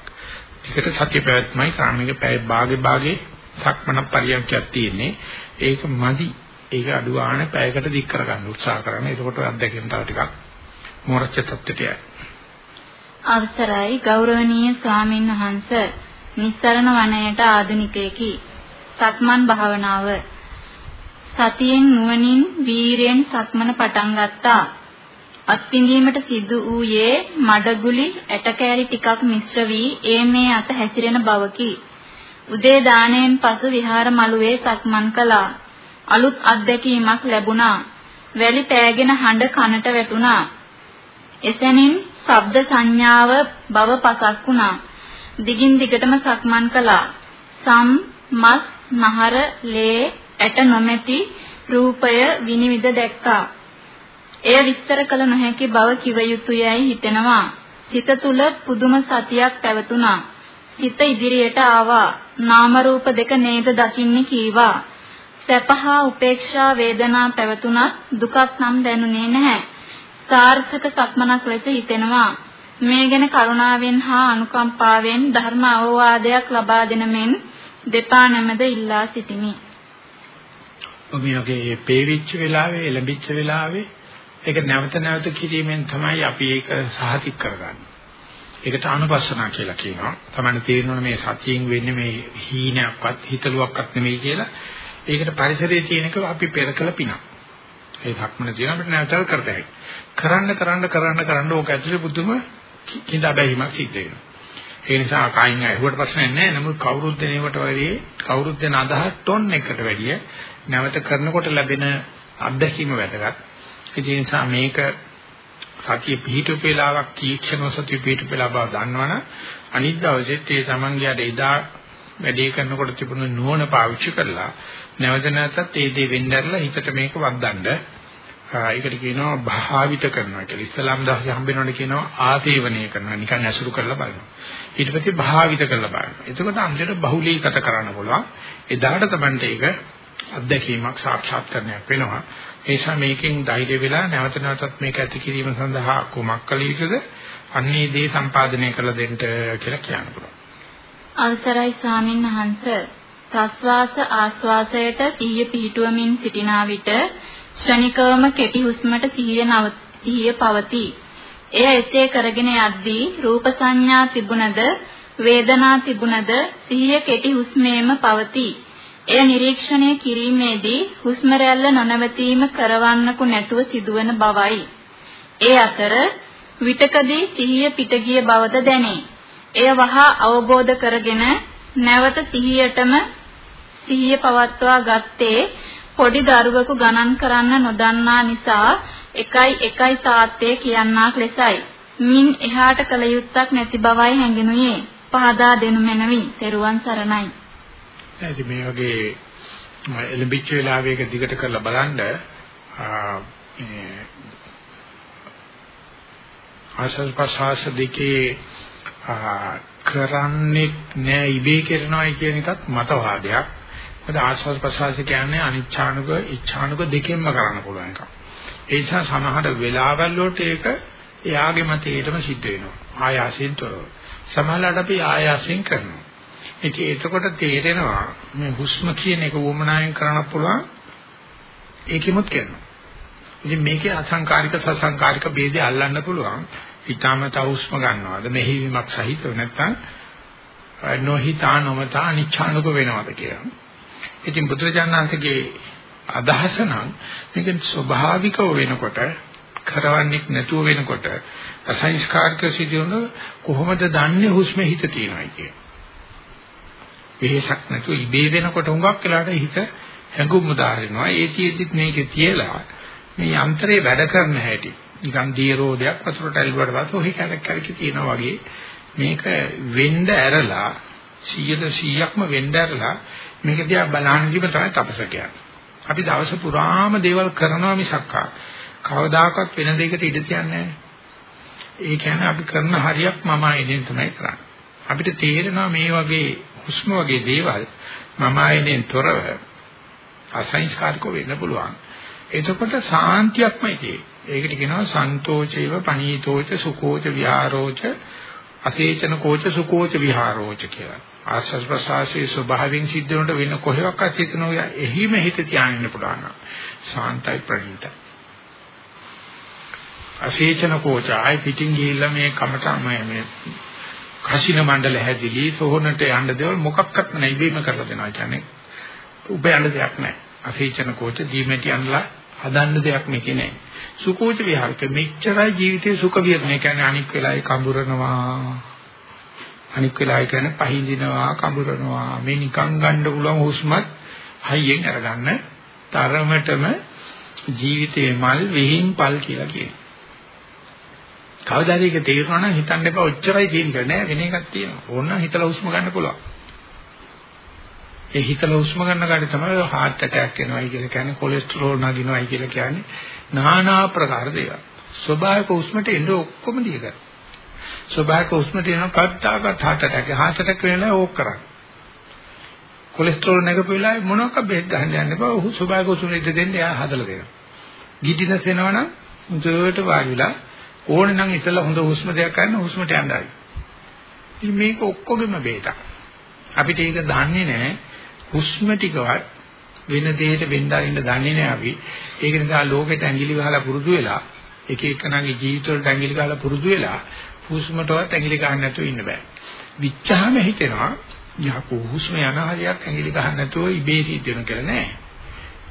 දිගට සත්‍ය ප්‍රයත්නයි කාමික පැය භාගේ භාගේ සක්මන පරියන්කයක් තියෙන්නේ ඒක මදි ඒක අඩු ආන පැයකට දික් කරගන්න උත්සාහ කරන. එතකොට අත්දැකීම් තව ටිකක් මෝරච්ච තත්ත්වයට යයි. අවසරයි ගෞරවනීය ස්වාමින් වහන්සේ නිස්සරණ වනයේට ආධුනිකයෙකි. සක්මන් භාවනාව සතියෙන් නුවණින් වීරයෙන් සක්මන පටන් ගත්තා. අත්විඳීමට සිදු වූයේ මඩගුලි ඇටකෑලි ටිකක් මිශ්‍ර වී ඒ මේ අත හැසිරෙන බවකි. උදේ දාණයෙන් පසු විහාර මළුවේ සක්මන් කළා. අලුත් අත්දැකීමක් ලැබුණා. වැලි පෑගෙන හඬ කනට වැටුණා. එසැනින් ශබ්ද සංඥාව බව පසක් වුණා. දිගින් දිගටම සක්මන් කළා. සම්, මස්, නහර, ලේ, ඇට නොමැති රූපය විනිවිද දැක්කා. එය විස්තර කළ නොහැකි බව කිව යුතුයයි හිතෙනවා. සිත තුල පුදුම සතියක් පැවතුණා. සිත ඉදිරියට ආවා. නාම රූප දෙක නේද දකින්නේ කීවා. සැපහා උපේක්ෂා වේදනා පැවතුනත් දුකක් නම් දැනුනේ නැහැ. සාර්ථක සක්මනක් ලෙස හිතෙනවා. මේ ගැන කරුණාවෙන් හා අනුකම්පාවෙන් ධර්ම අවවාදයක් ලබා දෙන මෙන් දෙපා නැමද ඉල්ලා සිටිමි. ඔබියගේ පේවිච්ච වෙලාවේ එළඹිච්ච වෙලාවේ ඒක නැවත නැවත කිරීමෙන් තමයි අපි ඒක සාහිතික කරගන්නේ. ඒකට අනුපස්සනා කියලා කියනවා. තමයි තේරෙනවා මේ සතියෙන් වෙන්නේ මේ හීනයක්වත් හිතලුවක්වත් නෙමෙයි කියලා. ඒකට පරිසරයේ තියෙනක අපි පෙර කළ පිනක්. ඒ ධක්මන තියෙන අපිට නැවතල් කරතයි. කරන්න කරන්න කරන්න කරන්න ඕක ඇතුලේ බුදුම කිඳා බැහිමක් සිද්ධ වෙනවා. ඒ නිසා කයින් ඇහුවට ප්‍රශ්නයක් නැහැ. නමුත් කවුරුත් දෙනේවට වගේ කවුරුත් දෙන අදහස් ටොන් එකට වැඩිය නැවත කරනකොට ලැබෙන අත්දැකීම වැදගත්. ඒ නිසා මේක සතිය පිහිටු වේලාවක් තීක්ෂණ සතිය පිහිටු වේලා බව දන්නවනම් අනිත් දවසෙත් ඒ තමන්ගේ අර එදා වැඩේ කරනකොට තිබුණු නුවණ පාවිච්චි කරලා නැවත නැවතත් ඒ දේ වෙන්නදලා හිතට මේක වද්දන්න ඒකට කියනවා භාවිත කරනවා කියලා. ඉස්ලාම් දහසේ හම්බෙනවට කියනවා ආසේවනය කරනවා. නිකන් ඇසුරු කරලා බලනවා. ඊට පස්සේ භාවිත කරලා බලනවා. එතකොට අන්තිමට බහුලීගත කරන්න පුළුවන්. එදාට තමයි ඒක අත්දැකීමක් සාක්ෂාත්කරණයක් වෙනවා. ඒ නිසා මේකෙන් ධෛර්ය වෙලා නැවත නැවතත් මේක ඇති කිරීම සඳහා කුමක් කළ යුතුද? අන්නේ දේ සම්පාදනය කළ දෙන්න කියලා කියන්න පුළුවන්. අවසරයි ස්වාමින් වහන්සේ ප්‍රස්වාස ආස්වාසයට සිහිය පිහිටුවමින් සිටිනා විට ක්ෂණිකවම කෙටි හුස්මට සිහිය නව සිහිය පවතී. එය එසේ කරගෙන යද්දී රූප සංඥා තිබුණද වේදනා තිබුණද සිහිය කෙටි හුස්මේම පවතී. එය නිරීක්ෂණය කිරීමේදී හුස්ම රැල්ල නොනවතීම කරවන්නකු නැතුව සිදුවන බවයි. ඒ අතර විතකදී සිහිය පිට ගිය බවද දැනේ. එය වහා අවබෝධ කරගෙන නැවත සිහියටම සිහිය පවත්වා ගත්තේ පොඩි දරුවෙකු ගණන් කරන්න නොදන්නා නිසා එකයි එකයි තාත්තේ කියන්නාක් ලෙසයි. මින් එහාට කල යුත්තක් නැති බවයි හැඟෙනුයේ. පහදා දෙනු මැනවි. තෙරුවන් සරණයි. එහේ මේ වගේ එලඹිච්ච වෙලාවයක දිගට කරලා බලන්න ආශස් ප්‍රසවාස දෙකේ කරන්නේ නෑ ඉබේ කරනවායි කියන එකත් මතවාදයක්. මොකද ආශස් ප්‍රසවාස කියන්නේ අනිච්ඡානුක ඉච්ඡානුක දෙකෙන්ම කරන්න පුළුවන් එකක්. ඒ නිසා සමහර වෙලාවල් වලට ඒක එයාගේ මතයටම සිද්ධ වෙනවා. ආයාසයෙන් තොරව. සමහරවිට අපි ආයාසයෙන් කරනවා. ඉතින් එතකොට තේරෙනවා මේ හුස්ම කියන එක වොමනායෙන් කරන්න පුළුවන් ඒකෙමුත් කරනවා. ඉතින් මේකේ අසංකාරික සසංකාරික ભેදය අල්ලන්න පුළුවන්. හිතාමතා උස්ම ගන්නවද මෙහිවීමක් සහිතව නැත්නම් නොහිතා නොමතා අනිච්ඡානුක වෙනවද කියලා. ඉතින් බුදුරජාණන්සේගේ අදහස නම් මේක ස්වභාවිකව වෙනකොට කරවන්නේක් නැතුව වෙනකොට අසංස්කාරික සිදුවන කොහොමද දන්නේ හුස්මේ හිත තියෙනවා කිය. වෙහසක් නැතුව ඉබේ වෙනකොට හුඟක් වෙලාට හිත හැඟුම් උදාහරනවා. ඒතිෙදිත් මේකේ තියලා මේ යන්ත්‍රේ වැඩ කරන හැටි නිකන් දීරෝදයක් වතුරට ඇල්ලුවට පස්සේ ඔහි කැලක් කැලක තියෙනවා වගේ මේක වෙන්න ඇරලා 100%ක්ම වෙන්න ඇරලා මේක දිහා බලන ජීව තමයි තපස කියන්නේ. අපි දවස පුරාම දේවල් කරනවා මිසක්කා කවදාකවත් වෙන දෙයකට ඉඩ තියන්නේ ඒ කියන්නේ අපි කරන හරියක් මම ආයෙදින් තමයි කරන්නේ. අපිට තේරෙනවා මේ වගේ හුස්ම වගේ දේවල් මම ආයෙදින් තොරව අසංස්කාරික වෙන්න පුළුවන්. එතකොට සාන්තියක්මයි තියෙන්නේ. ඒකට කියනවා සන්තෝෂේව පනීතෝච සුකෝච විහාරෝච අසේචන කෝච සුකෝච විහාරෝච කියලා. ආස්වාස් ප්‍රසවාසයේ ස්වභාවයෙන් සිද්ධ වෙනට වෙන කොහෙවත් අචේතනෝ එහිම හිත තියාගෙන පුළුවන්. සාන්තයි ප්‍රණීතයි. අසේචන කෝච ආයි පිටින් ගිහිල්ලා මේ කමටම මේ කසින මණ්ඩල හැදිලි සෝහනට යන්න දේවල් මොකක්වත් නැහැ. ඉබේම කරලා දෙනවා. කියන්නේ උබයන්න දෙයක් නැහැ. අසේචන කෝච දීමේටි අන්ලා හදන්න දෙයක් මේකේ නැහැ. සුකෝච විහාරක මෙච්චරයි ජීවිතේ සුඛ විහරණය. කියන්නේ අනික් වෙලාවේ කඹරනවා. අනික් වෙලාවේ කියන්නේ පහින්දිනවා කඹරනවා. මේ නිකන් ගන්න පුළුවන් හුස්මත් හයියෙන් අරගන්න තරමටම ජීවිතේ මල් විහිං පල් කියලා කියනවා. කවදාද ඒක තේරුණා නම් හිතන්න එපා ඔච්චරයි තියෙන්නේ නෑ වෙන එකක් තියෙනවා. ඕනනම් හිතලා හුස්ම ගන්න පුළුවන්. ඒ හිතලා හුස්ම ගන්න කාට තමයි heart attack එනවායි කියලා කියන්නේ කොලෙස්ටරෝල් නගිනවායි කියලා කියන්නේ নানা ප්‍රකාර දේවල්. ස්වභාවික හුස්මට එන්න ඔක්කොම දීගන්න. ස්වභාවික හුස්මට එන කද්දාකත් heart attack heart attack වෙනවා ඕක කරන්නේ. කොලෙස්ටරෝල් නැගපු වෙලාවේ මොනවාක බෙහෙත් ගන්න යන්න එපා. ස්වභාවික හුස්ම ඉද දෙන්න එයා හදලා දෙනවා. ගිඩිනස් එනවනම් උන්ට වාඩිලා ඕනේ නම් ඉතලා හොඳ හුස්ම දෙයක් ගන්න හුස්මට යන්නයි. ඉතින් මේක ඔක්කොගෙම බේතක්. අපිට ඒක දන්නේ නැහැ. හුස්ම ටිකවත් වෙන දෙයකට වෙන්න අරින්න දන්නේ නැහැ අපි. ඒක නිසා ලෝකෙට ඇඟිලි ගහලා පුරුදු වෙලා එක එකනාගේ ජීවිතවලට ඇඟිලි ගහලා පුරුදු වෙලා හුස්මටවත් ඇඟිලි ගහන්න නැතුව ඉන්න බෑ. විච්ඡාම හිතෙනවා යකෝ හුස්ම යන හරියක් ඇඟිලි ගහන්න නැතුව ඉබේ සිද්ධ වෙන කියලා නෑ.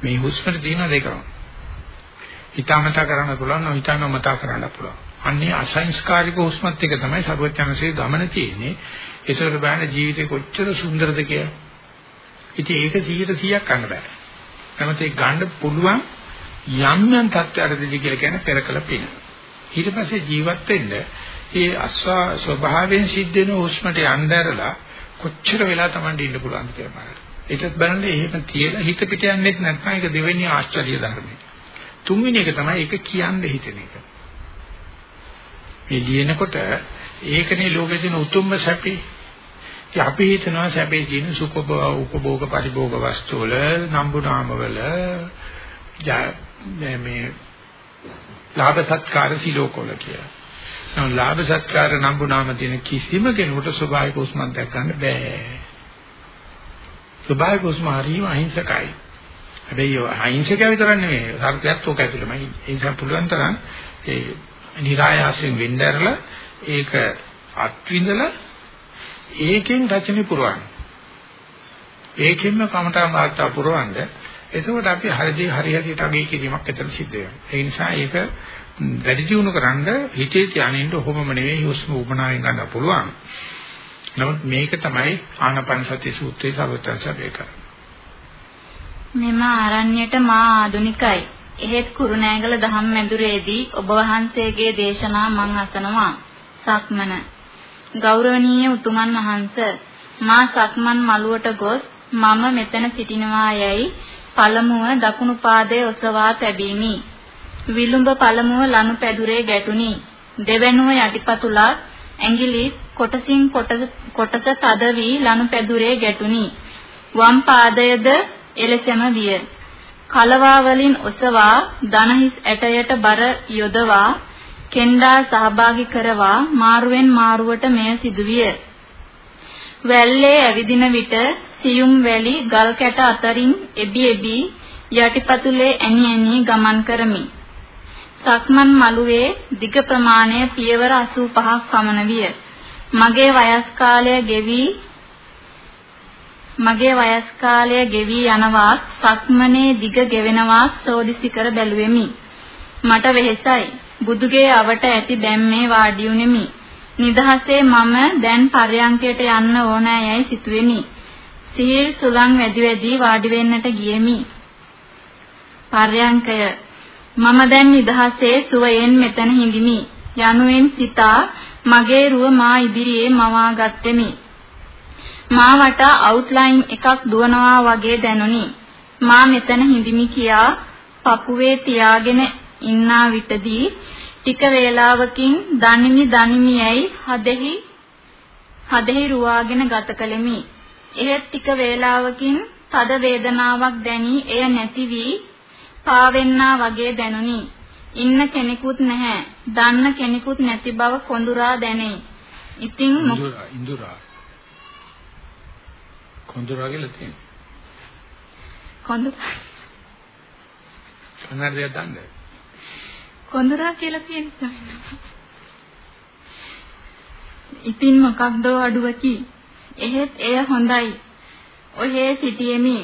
මේ හුස්මට තියෙන දෙකම. හිතාමතා කරන්න පුළුවන් නෝ හිතාමතා කරන්න පුළුවන්. අන්නේ අසංස්කාරික හුස්මත් එක තමයි සරුවචනසේ ගමන තියෙන්නේ. ඒසොර බෑන ජීවිතේ කොච්චර සුන්දරද කියලා. ඉතින් ඒක 100%ක් ගන්න බෑ. නමුත් ඒක ගන්න පුළුවන් යම් යම් තත්ත්වයකදී කියලා කියන්නේ පෙරකල පින. ඊට පස්සේ ජීවත් වෙන්න ඒ අස්වා ස්වභාවයෙන් සිද්ධ වෙන හුස්මට යන්න ඇරලා කොච්චර වෙලා Tamanට ඉන්න පුළුවන්ද කියලා බලන්න. ඒකත් බලන්න එහෙම තියලා හිත පිට යන්නෙත් නැත්නම් ඒක දෙවෙනි ආශ්චර්ය ධර්මයක්. තුන්වෙනි එක තමයි ඒක කියන්න හිතෙන එක. මේ ලියනකොට ඒකනේ ලෝකේ තියෙන උතුම්ම සැපේ. ඉතින් අපි හිතනවා සැපේ තියෙන සුඛභෝග උපභෝග පරිභෝග වස්තු වල නම්බු නාම වල මේ ලාභ සත්කාර සිලෝකවල කියලා. නමුත් ලාභ සත්කාර නම්බු නාම තියෙන කිසිම කෙනෙකුට ස්වභාවික උස්මන් දැක් ගන්න බෑ. ස්වභාවික උස්ම හරිම අහිංසකයි. හැබැයි අහිංසකයා විතරක් නෙමෙයි සර්පයත් ඕක ඇතුළමයි. ඒ නිසා පුළුවන් තරම් ඒ નિરાයාසයෙන් වෙන්න ඇරලා ඒක අත්විඳලා ඒකෙන් රචනෙ පුරවන්න. ඒකෙන්ම කමඨාන් වාර්තා පුරවන්න. එතකොට අපි හරිදී හරි හැටියට අගේ කිරීමක් එතන සිද්ධ වෙනවා. ඒ නිසා ඒක වැඩි දියුණු කරන්න හිතේ තියානින්න ඔහොමම නෙවෙයි හුස්ම උපනාවෙන් ගන්න පුළුවන්. නමුත් මේක තමයි ආනාපාන සති සූත්‍රයේ සර්වත්‍ංශය කරන්නේ. මෙම ආරණ්‍යයට මා ආදුනිකයි. එහෙත් කුරුණෑගල දහම් මැදුරේදී ඔබ වහන්සේගේ දේශනා මං අසනවා. සක්මන. ගෞරවනීය උතුමන් වහන්ස මා සක්මන් මළුවට ගොස් මම මෙතන සිටිනවා යයි පළමුව දකුණු පාදයේ ඔසවා තැබීමි. විලුඹ පළමුව ලනු පැදුරේ ගැටුනි. දෙවැනුව යටිපතුලත් ඇඟිලි කොටසින් කොටස තද වී ලනු පැදුරේ ගැටුනි. වම් පාදයේද එලෙසම විය. කලවා වලින් ඔසවා දනහිස් ඇටයට බර යොදවා කෙන්ඩා සහභාගී කරවා මාරුවෙන් මාරුවට මෙය සිදුවිය. වැල්ලේ ඇවිදින විට සියුම් වැලි ගල් කැට අතරින් එබි එබි යටිපතුලේ ඇනි ඇනි ගමන් කරමි. සක්මන් මළුවේ දිග ප්‍රමාණය පියවර 85ක් පමණ විය. මගේ වයස් කාලය ගෙවි මගේ වයස් කාලය ගෙවි යනවාත් සක්මනේ දිග ගෙවෙනවා සෝදිසි කර බැලුවෙමි. මට වෙහෙසයි. බුදුගේ අවට ඇති බැම්මේ වාඩි උනේමි. නිදහසේ මම දැන් පර්යංකයට යන්න ඕනෑයයි සිතුවෙමි. සිහිල් සුලං වැඩි වැඩි වාඩි වෙන්නට ගියෙමි. පර්යංකය මම දැන් නිදහසේ සුවයෙන් මෙතන හිඳිමි. යනුවෙන් සිතා මගේ රුව මා ඉදිරියේ මවා ගත්ෙමි. මා වටා අවුට්ලයින් එකක් දුවනවා වගේ දැනුනි. මා මෙතන හිඳිමි කියා පපුවේ තියාගෙන ඉන්නා විටදී ටික වේලාවකින් දනිමි දනිමි යයි හදෙහි හදෙහි රුවාගෙන ගත කළෙමි. එහෙත් ටික වේලාවකින් තද වේදනාවක් දැනි එය නැති වී පාවෙන්නා වගේ දැනුනි. ඉන්න කෙනෙකුත් නැහැ. දන්න කෙනෙකුත් නැති බව කොඳුරා දැනේ. ඉතින් ඉඳුරා කොඳුරා කියලා තියෙනවා. කොඳුරා. කන්නඩියක් දන්නේ. කොඳුරා කියලා තියෙනවා. ඉතින් මොකක්ද අඩුවකි? එහෙත් එය හොඳයි. ඔහේ සිටියෙමි.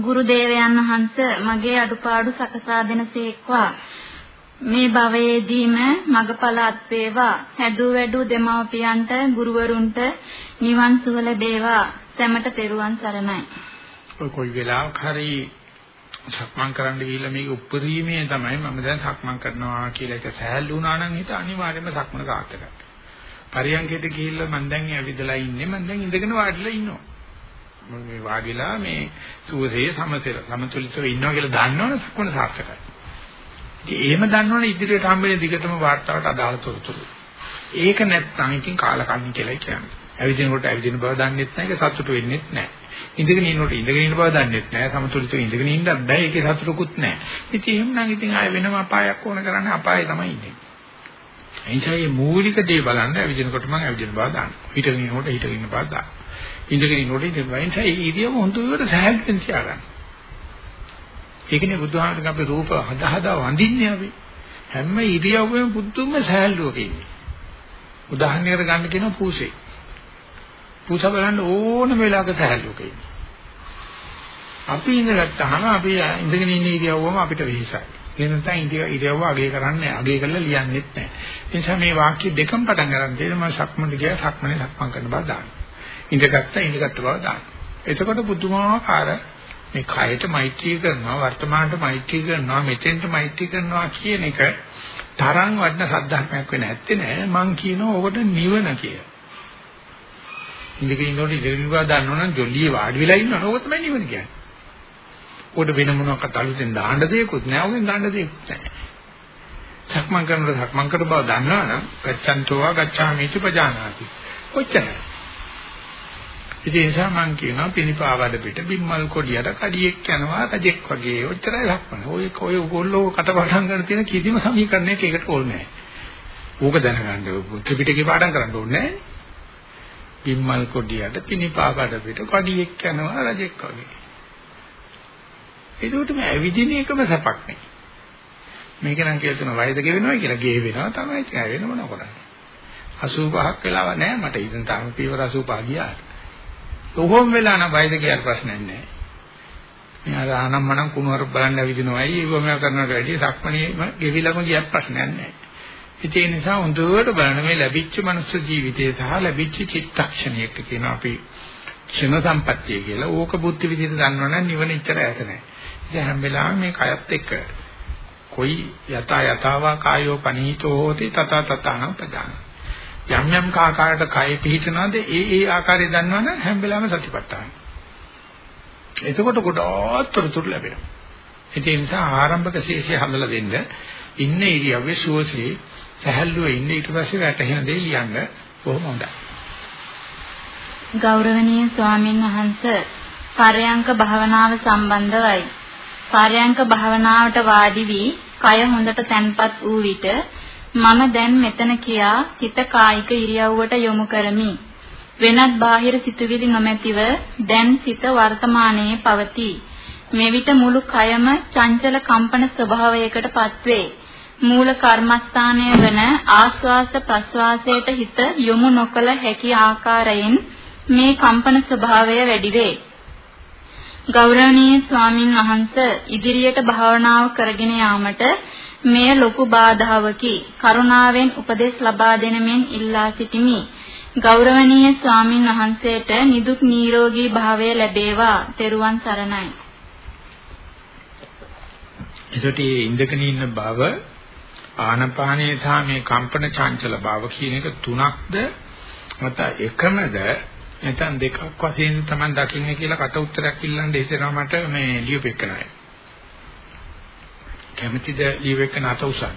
ගුරු දේවයන් වහන්සේ මගේ අඩුපාඩු සකසා දෙනසේක්වා. මේ භවයේදීම මගපල අත් වේවා. හැදූ වැඩූ දෙමව්පියන්ට ගුරුවරුන්ට නිවන් සුව ලැබේවා. සැමට තෙරුවන් සරණයි. ඔය කොයි වෙලාවක හරි සක්මන් කරන්න ගිහිල්ලා මේක උප්පරීමේ තමයි මම දැන් සක්මන් කරනවා කියලා එක සෑහළු වුණා නම් හිත අනිවාර්යයෙන්ම සක්මන සාර්ථකයි. පරියන්කේට ගිහිල්ලා මම දැන් ඇවිදලා ඉන්නේ මම දැන් ඉඳගෙන වාඩිලා ඉන්නවා. මම මේ වාඩිලා මේ සුවසේ සමසෙල සමතුලිතව ඉන්නවා කියලා දන්නවනේ සක්මන සාර්ථකයි. ඉතින් එහෙම දන්නවනේ ඉදිරියට හම්බෙන දිගටම වාර්තාවට අදාළ තොරතුරු. ඒක නැත්නම් ඉතින් කාලකන්ණි කියලා කියන්නේ. ඇවිදිනකොට ඇවිදින බව දන්නෙත් නැහැ ඒක සතුට වෙන්නෙත් නැහැ. ඉඳගෙන ඉන්නකොට ඉඳගෙන ඉන්න බව දන්නෙත් නැහැ. සමතුලිතව ඉඳගෙන ඉන්නත් බෑ ඒකේ සතුටකුත් නැහැ. ඉතින් එහෙමනම් ඉතින් ආය වෙනම අපායක් ඕන කරන්නේ අපායේ තමයි ඉන්නේ. එනිසා මේ මූලික දේ බලන්න ඇවිදිනකොට මම ඇවිදින බව දාන්න. හිටගෙන ඉන්නකොට හිටගෙන ඉන්න බව දාන්න. ඉඳගෙන ඉන්නකොට ඉඳගෙන බව. එනිසා මේ ඉරියව්ව හොඳට සහැල්ලුවෙන් තියාගන්න. ඒකනේ බුදුහාමරගේ අපේ රූප හදා හදා වඳින්නේ අපි. හැම ඉරියව්වෙම පුදුම සහැල්ලුවක ඉන්නේ. උදාහරණයකට ගන්න කියනවා පූසේ. පූස බලන්න ඕනම වෙලාවක සහැල්ලුවක ඉන්නේ. අපි ඉඳගත්තාම අපි ඉඳගෙන ඉන්න ඉරියව්වම අපිට වෙහෙසයි. ඒ නැත්නම් ඉන්දියා ඉරියව්ව අගේ කරන්නේ අගේ කරලා ලියන්නෙත් නැහැ. ඒ නිසා මේ වාක්‍ය දෙකම පටන් ගන්න තියෙනවා මම සක්මන්ට ගියා සක්මනේ සක්මන් කරන බව දාන්න. ඉඳගත්ත ඉඳගත්ත බව දාන්න. එතකොට පුදුමාකාර මේ කයට මෛත්‍රී කරනවා වර්තමානට මෛත්‍රී කරනවා මෙතෙන්ට මෛත්‍රී කරනවා කියන එක තරම් වටින සද්ධාත්මයක් වෙන්නේ නැත්තේ නෑ මං කියනවා ඔකට නිවන කියලා. ඉඳගෙන ඉන්නකොට ඉඳගෙන බව දන්නවනම් ජොලියේ වාඩි වෙලා ඉන්නවනේ ඕක තමයි නිවන කියන්නේ. උඩ වෙන මොනවාකට අලුතෙන් දාන්න දෙයක්වත් නැහැ. උගෙන් දාන්න දෙයක්වත් නැහැ. සක්මන් කරනකොට සක්මන් කර බව දන්නවනම් ගච්ඡන්තෝවා ගච්ඡාමිති පජානාති. ඔච්චරයි. ඉතින් ඒ නිසා මම කියනවා පිනිපාවඩ පිට බිම්මල් කොඩියට කඩියෙක් යනවා රජෙක් වගේ. ඔච්චරයි ලක්මන. ඔය ඔය ගොල්ලෝ කටපාඩම් කරන තියෙන කිසිම සමීකරණයක ඒකට ඕනේ නැහැ. ඕක දැනගන්න ත්‍රිපිටකේ පාඩම් කරන්න ඕනේ නැහැ. බිම්මල් කොඩියට පිනිපාවඩ පිට කඩියෙක් යනවා රජෙක් වගේ. ඒකට මේ ඇවිදින එකම සපක් නේ. මේක නම් කියලා තුන වයද ගෙවෙනවා කියලා ගේ වෙනවා තමයි ඉතින් ඇ වෙන මොන කරන්නේ. 85ක් වෙලාව නැහැ මට ඉතින් තාම පීවර 85 ගියා. කොහොම වෙලා නම් වයද කියලා ප්‍රශ්නයක් නැහැ. මේ අර ආනම්මනම් කුණුවර බලන්න ඇවිදිනවා. අයි ඒව මම කරනවට වැඩිය සක්මණේම ගෙවිලම ගියක් ප්‍රශ්නයක් නැහැ. ඉතින් ඒ නිසා හොඳට බලන්න මේ ලැබිච්ච මනුස්ස ජීවිතය සහ ලැබිච්ච චිත්තක්ෂණයක කියන අපි ක්ෂණ සම්පත්තිය කියලා ඕක බුද්ධ විදිහට දන්නවනම් නිවන ඉච්චර ඈත නැහැ. ඉතින් හැම වෙලාවෙම මේ කයත් එක්ක කොයි යත යතාවා කායෝ පනීතෝ හෝති තත තතං පදාන. යම් යම් ආකාරයකට කය පිහිටනවාද ඒ ඒ ආකාරය දන්නවනම් හැම වෙලාවෙම සතිපට්ඨාන. එතකොට ගොඩාක් තොරතුරු ලැබෙනවා. ඒ නිසා ආරම්භක ශේෂය හදලා දෙන්න ඉන්න ඉරියව්වේ සුවසේ සහැල්ලුවේ ඉන්න ඊට පස්සේ වැටහෙන දේ ලියන්න බොහොම හොඳයි. ගෞරවනීය ස්වාමින් වහන්සේ පරයන්ක භාවනාව සම්බන්ධවයි. පරයන්ක භාවනාවට වාඩි වී කය හොඳට තැන්පත් වූ විට මම දැන් මෙතන කියා හිත කායික ඉරියව්වට යොමු කරමි. වෙනත් බාහිර සිතුවිලි නොමැතිව දැන් සිත වර්තමානයේ පවතී. මෙවිට මුළු කයම චංචල කම්පන ස්වභාවයකට පත්වේ. මූල කර්මස්ථානය වන ආස්වාස ප්‍රස්වාසයට හිත යොමු නොකළ හැකි ආකාරයෙන් මේ කම්පන ස්වභාවය වැඩි වේ. ගෞරවනීය ස්වාමින් වහන්සේ ඉදිරියට භාවනාව කරගෙන යාමට මෙය ලොකු බාධාවකි. කරුණාවෙන් උපදෙස් ලබා දෙන මෙන් ඉල්ලා සිටිමි. ගෞරවනීය ස්වාමින් වහන්සේට නිදුක් නිරෝගී භාවය ලැබේවා. තෙරුවන් සරණයි. එතකොට මේ ඉඳගෙන ඉන්න බව ආනපානයේ සහ මේ කම්පන චංචල බව කියන එක තුනක්ද නැත්නම් එකමද නැත්නම් දෙකක් වශයෙන් තමයි දකින්නේ කියලා කට උත්තරයක් ඉල්ලන්න හිතෙනවා මට මේ ලියුපෙකනයි. කැමැතිද ලියුපෙකන අත උසන්.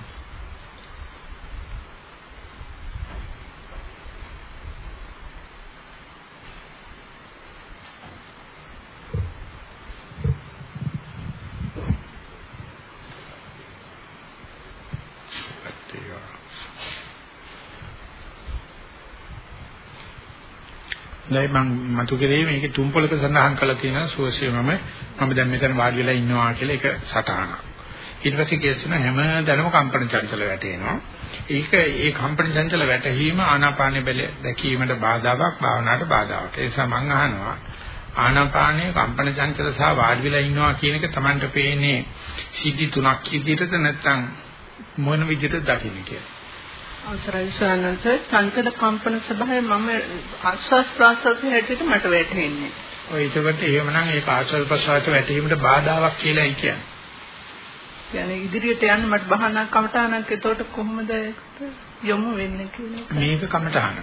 දැන් මම මතු කරේ මේකේ තුන් පොලක සඳහන් කරලා තියෙනවා සුවසෙමම මම දැන් මෙතන වාඩි වෙලා ඉන්නවා කියලා ඒක සටහනක්. ඊට පස්සේ කියනවා හැම දැනම කම්පන චංචල වැටෙනවා. ඒක ඒ කම්පන චංචල වැටීම ආනාපානෙ බැල දැකීමට බාධාවක් භාවනාවට බාධාවක්. ඒ නිසා මම අහනවා ආනාපානයේ කම්පන චංචල සහ වාඩි වෙලා ඉන්නවා කියන එක Tamanට පේන්නේ සිද්ධි තුනක් විදිහටද නැත්නම් මොන විදිහටද දකින්නේ කියලා. අවසරයි සයන්ස චංචල කම්පන ස්වභාවය මම ආස්වාස් ප්‍රාසස්සේ හැටියට මට වැටහෙන්නේ. ඔය ඒකට එහෙමනම් ඒක ආස්වාස් ප්‍රාසස්සේ වැටීමට බාධාවක් කියලායි කියන්නේ. කියන්නේ ඉදිරියට යන්න මට බහනා කමටහනක් එතකොට කොහොමද යොමු වෙන්නේ කියලා. මේක කමටහන.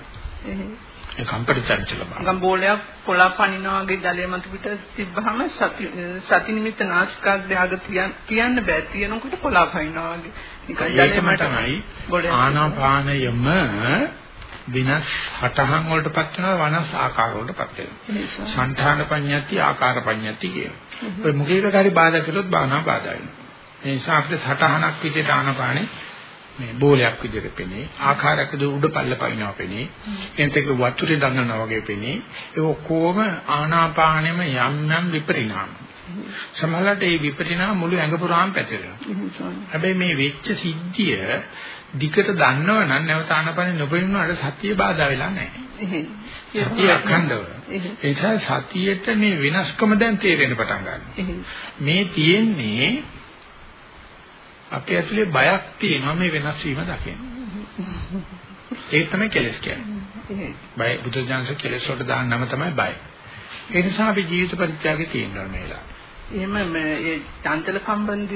ඒ කම්පන චංචල බව. ගම්බෝලයක් පොළා පනිනා වගේ ජලය මත පිට තිබ්බහම සති සති නිමිත්ත නාසිකාග්‍රය තියන්න බෑ. තියනකොට පොළා පනිනා වගේ. ඒකම තමයි ආනාපානයම විනස් හටහන් වලටපත් වෙනවා වනස් ආකාර වලටපත් වෙනවා. සංඨාන පඤ්ඤාති ආකාර පඤ්ඤාති කියන. ඔය මුඛයකට හරි බාධා කළොත් බාහනා බාධා වෙනවා. ඒ නිසා අපිට සටහනක් විදිහට ආනාපානේ මේ බෝලයක් විදිහට පෙනේ ආකාරයක උඩ පල්ල පනිනවා පෙනේ. එතෙක වතුරේ දන්නනවා වගේ පෙනේ. ඒ ඔක්කොම ආනාපානෙම යම් යම් විපරිණාම සමහරවිට ඒ විපරිණාම මුළු ඇඟ පුරාම පැතිරෙනවා. හැබැයි මේ වෙච්ච සිද්ධිය දිකට දන්නවනම් නැවත ආනාපානෙ නොපෙනුනට සතිය බාධා වෙලා නැහැ. සතිය අඛණ්ඩව. ඒ නිසා සතියට මේ වෙනස්කම දැන් තේරෙන්න පටන් ගන්නවා. මේ තියෙන්නේ අපේ ඇතුලේ බයක් තියෙනවා මේ වෙනස් වීම දකින්න. ඒක තමයි කෙලස් කියන්නේ. බය බුදුජානක කෙලස් වලට දාන නම තමයි බය. ඒ නිසා අපි ජීවිත පරිත්‍යාගයේ තියෙනවා මේලා. එහෙම මේ චංචල සම්බන්ධ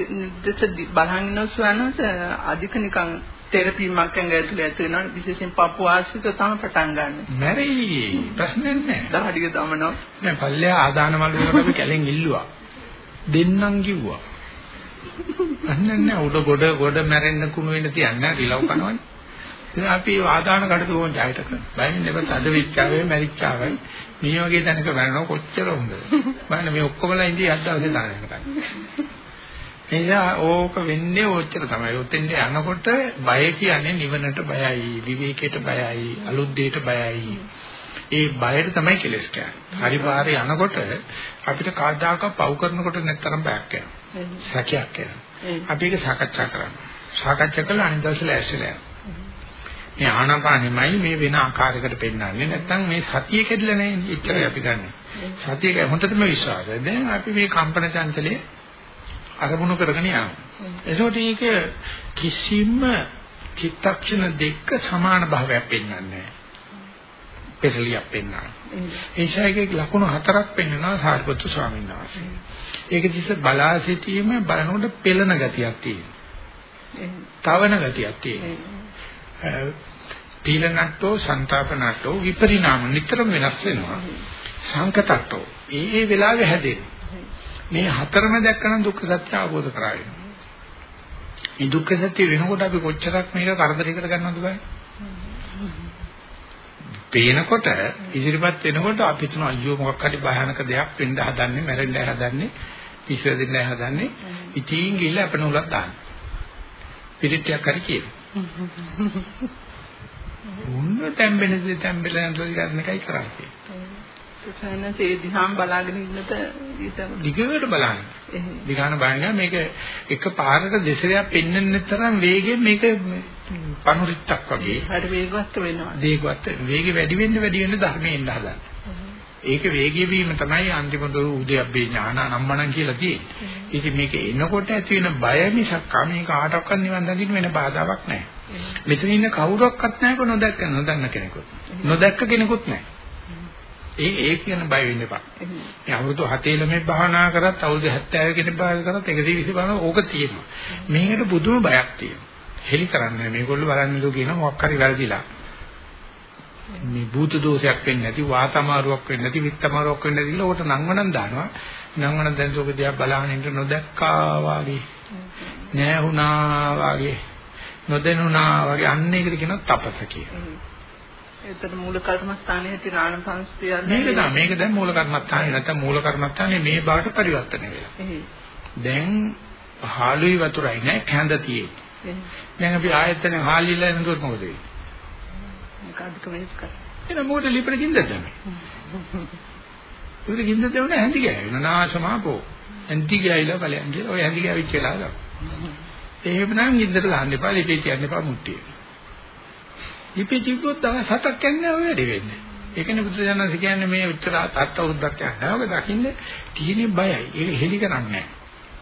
බලන් ඉන්න ස්වයන්ස අධික නිකන් තෙරපීමක් ඇඟ ඇතුලේ ඇති වෙනවා විශේෂයෙන් පපු ආශ්‍රිත තමයි පටන් ගන්න. මැරෙයි ප්‍රශ්නයක් නැහැ. දහඩිය දමනවා. දැන් පල්ලෙහා ආදාන වලට අපි කැලෙන් ඉල්ලුවා. දෙන්නම් කිව්වා. අන්නේ නැහැ උඩ ගොඩ ගොඩ මැරෙන්න කුණු වෙන්න තියන්නේ රිලව් කනවනේ. ඉතින් අපි ආදාන කඩතු ඕන ජයයට කරනවා. බයින් නෙවෙයි අද විච්චාවේ මැරිච්චාවයි මේ වගේ තැනක වැරෙනව කොච්චර හොඳද. බලන්න මේ ඔක්කොමලා ඉඳී අද දවසේ දාන කරන්නේ. එනිසා ඕක වෙන්නේ ඔච්චර තමයි. ඔතෙන් යනකොට බය කියන්නේ නිවනට බයයි, විවේකයට බයයි, අලුත් දෙයට බයයි. ඒ බයට තමයි කෙලස් කියන්නේ. හරි පාරේ යනකොට අපිට කාදාක පව් කරනකොට නැත්තරම් බයක් යනවා. සැකයක් යනවා. අපි ඒක සාකච්ඡා කරනවා. සාකච්ඡා කළා අනිත් දවසේ ඇස්සලා යනවා. මේ ආනාපානෙමයි මේ වෙන ආකාරයකට පෙන්වන්නේ නැත්නම් මේ සතිය කැඩිලා නැහැ එච්චරයි අපි ගන්නෙ. සතිය හොඳටම විශ්වාසයි. දැන් අපි මේ කම්පන චංචලයේ අරමුණු කරගෙන යනවා. ඒසොට මේක කිසිම චිත්තක්ෂණ දෙක සමාන භාවයක් පෙන්වන්නේ නැහැ. පෙරලියක් පෙන්වනවා. ඒ ශායකේ ලකුණු හතරක් පෙන්වනවා සාරිපුත්තු ස්වාමීන් වහන්සේ. ඒක දිස්ස බලා සිටීම බලනකොට පෙළන ගතියක් තියෙනවා. තවන ගතියක් තියෙනවා. පීලනට්ටෝ සංతాපනට්ටෝ විපරිණාම නිතරම වෙනස් වෙනවා. සංකතට්ටෝ ඒ ඒ වෙලාවේ හැදෙනවා. මේ හතරම දැක්කම දුක්ඛ සත්‍ය අවබෝධ කරගන්න. මේ දුක්ඛ සත්‍ය වෙනකොට අපි කොච්චරක් මේක කරදරයකට ගන්නවද බලන්න. පේනකොට ඉදිරිපත් වෙනකොට අපි තුන අයියෝ මොකක් හරි භයානක දෙයක් වෙන්න හදන්නේ මැරෙන්න හදන්නේ පිස්සු දෙන්න හදන්නේ ඉතින් ගිහලා අපන උලක් දාන්න පිටිටියක් හරි කියන උන්න තැම්බෙන දේ තැම්බෙලා යන ගන්න එකයි කරන්නේ සයනස ඒ දිහාම බලාගෙන ඉන්නත ඊට දිගට බලන්න. දිගාන බලන්න මේක එක පාරට දෙසරයක් පෙන්වන්න තරම් වේගෙන් මේක පනුරිත්තක් වගේ හරි වේගවත් වෙනවා. දේකවත් වේගෙ වැඩි වෙන්න වැඩි වෙන්න ධර්මයෙන් හදන්න. ඒක වේගය වීම තමයි අන්තිමට උද්‍යප්පේ ඥාන නම්මනම් කියලා තියෙන්නේ. ඉතින් මේක එනකොට ඇති වෙන බය මිසක් මේ කාටවත් නිවන් දකින්න වෙන බාධාවක් නැහැ. මෙතන ඉන්න කවුරක්වත් නැහැ කො නොදැක්ක නොදන්න කෙනෙකුත්. නොදැක්ක කෙනෙකුත් නැහැ. ඒ ඒ කියන බය වෙන්න එපා. මේ අවුරුදු 7 ළමයි භාවනා කරත් අවුරුදු 70 කෙනෙක් භාවනා කරත් 120 භාවනා ඕක තියෙනවා. මේකට පුදුම බයක් තියෙනවා. හෙලි කරන්නේ මේගොල්ලෝ බලන්නේ දෝ කියන මොකක් හරි වැරදිලා. මේ භූත දෝෂයක් වෙන්නේ නැති වාතමාරුවක් වෙන්නේ නැති විත්තමාරුවක් වෙන්නේ නැති කියලා උකට නංවනන් දානවා. නංවනන් දැන් සෝක දිහා බලහන් ඉන්න නොදැක්කා වාගේ. නෑහුණා වාගේ. නොදැනුණා වාගේ අන්න ඒකට කියනවා තපස කියලා. ඒතර මූල කර්මස්ථානයේ හිටින ආනපනස්තිය මේක තමයි මේක දැන් මූල කර්මස්ථානේ නැත්නම් මූල කර්මස්ථානේ මේ බාට පරිවර්තනය වෙලා. දැන් හාලුයි වතුරයි නෑ කැඳ තියෙන්නේ. දැන් අපි ආයතන හාලිලා නේද මොකද වෙන්නේ? මේක අධික වෙනස් කර. එන මොකට ලිපට ගින්දද තමයි. උදේ ගින්ද දෙවන හැඳි ගෑවෙන නාශමාපෝ. හැඳි ගෑවිලා ඵලයන් කියලා ඔය හැඳි ගෑවිච්ච වෙලාව. එහෙම නම් ගින්දට ගහන්න එපා ලිපේ තියන්න එපා මුට්ටිය. ලිපේ තිබ්බොත් දවස් හතක් යන්නේ ඔය වැඩි වෙන්නේ. ඒකනේ බුදුසසුන කියන්නේ මේ උත්තර තාත්ත උද්දක් යනවා. ඔබ දකින්නේ තියෙන බයයි. ඒක හෙලි කරන්නේ නැහැ.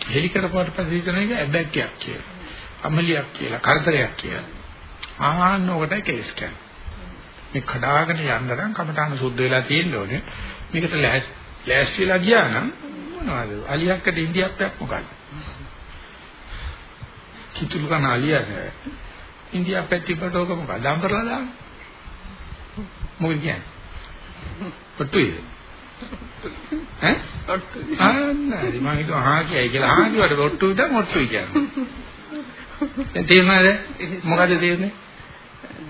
හෙලි කරපුවට පස්සේ හිතන එක ඇබැක්කයක් කියලා. අමලියක් කියලා, කරදරයක් කියලා. ආහන්න ඔකටයි කේස් කියන්නේ. මේ කඩාගෙන යන්න නම් කමඨාන සුද්ධ වෙලා තියෙන්න ඕනේ. මේකට ලෑස්ති වෙලා ගියා නම් මොනවද? අලියක්කට ඉන්දියාප්පයක් මොකක්ද? කිතුළු කන අලියද ඉන්දියාප්පෙත් තිබ්බට ඕක මොකක්ද? අම්බරලා දාන්න. මොකද කියන්නේ? ඔට්ටුයි. ඈ? ඔට්ටුයි. ආ නෑ මම හිතුවා හා කියයි කියලා. හා කියවට ඔට්ටුයි දැන් ඔට්ටුයි කියන්නේ. තේරුණාද? මොකද තේරුනේ?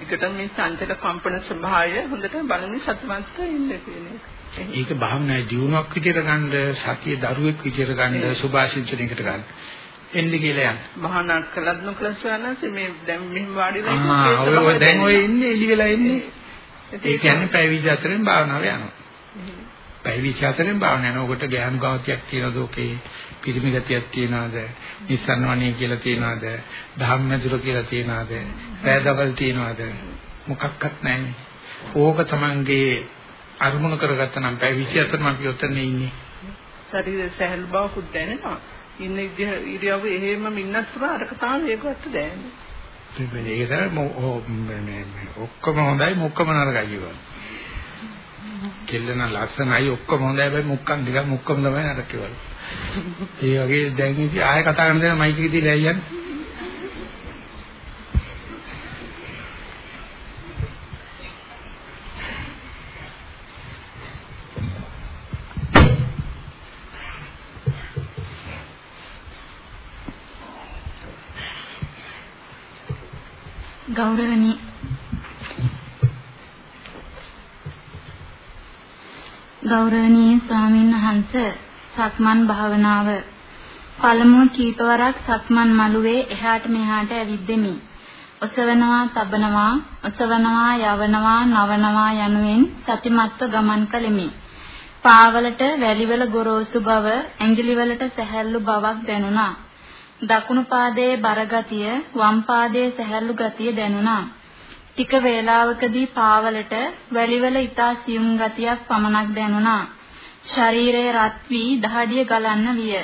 දිගට මේ චංචල කම්පන ස්වභාවය හොඳට බලමින් සතුටුමත් ඉන්න කියන එක. ඒක භාවනායේ දියුණුවක් විදියට ගන්න සතිය දරුවෙක් විදියට ගන්න සුභාශිංසනයකට ගන්න. එන්නේ කියලා යන්න. භාවනා කළත් නොකළත් සවනස මේ දැන් මෙහෙම ආ ඔය ඔය දැන් ඔය ඉන්නේ එලි වෙලා ඉන්නේ. ඒ කියන්නේ පැය 24න් භාවනාව යනවා. පැය 24න් භාවනාව යනවා. ඔකට ගැහණු ගාතියක් තියනද ඔකේ පිරිමි ගතියක් තියනවාද? නිස්සන්වණී කියලා තියනවාද? ධම්මජුර කියලා තියනවාද? පෑදවල් තියනවාද? මොකක්වත් නැහැ. ඕක තමංගේ අරමුණු කරගත්තා නම් පැය 24ම අපි ඔතන ඉන්නේ. ශරීර සැහැල් බවකුත් දැනෙනවා. ඉන්න ඉරියව්ව එහෙම මින්නත් පුරා අරක තාම ඒකවත් දැනෙන්නේ. ඒක තමයි ඔක්කොම හොඳයි මොක්කම නරකයි කියවන. කෙල්ලන ලස්සනයි ඔක්කොම හොඳයි හැබැයි මුක්කන් ටික මුක්කම තමයි නරක කියවල. ඒ වගේ දැන් ඉතින් ආයෙ කතා කරන දේ මයික් එක දීලා යන්නේ. ගෞරවණී ගෞරවනීය ස්වාමීන් වහන්ස සක්මන් භාවනාව පළමුව කීපවරක් සක්මන් මළුවේ එහාට මෙහාට ඇවිද්දෙමි. ඔසවනවා, තබනවා, ඔසවනවා, යවනවා, නවනවා යනුවෙන් සතිමත්ව ගමන් කළෙමි. පාවලට වැලිවල ගොරෝසු බව, ඇඟිලිවලට සැහැල්ලු බවක් දැනුණා. දකුණු පාදයේ බරගතිය වම් පාදයේ සැහැල්ලු ගතිය දැනුණා. ටික වේලාවකදී පාවලට වැලිවල ඊතා සියුම් ගතියක් පමණක් දැනුණා. ශරීරය රත් වී දහඩිය ගලන්න විය.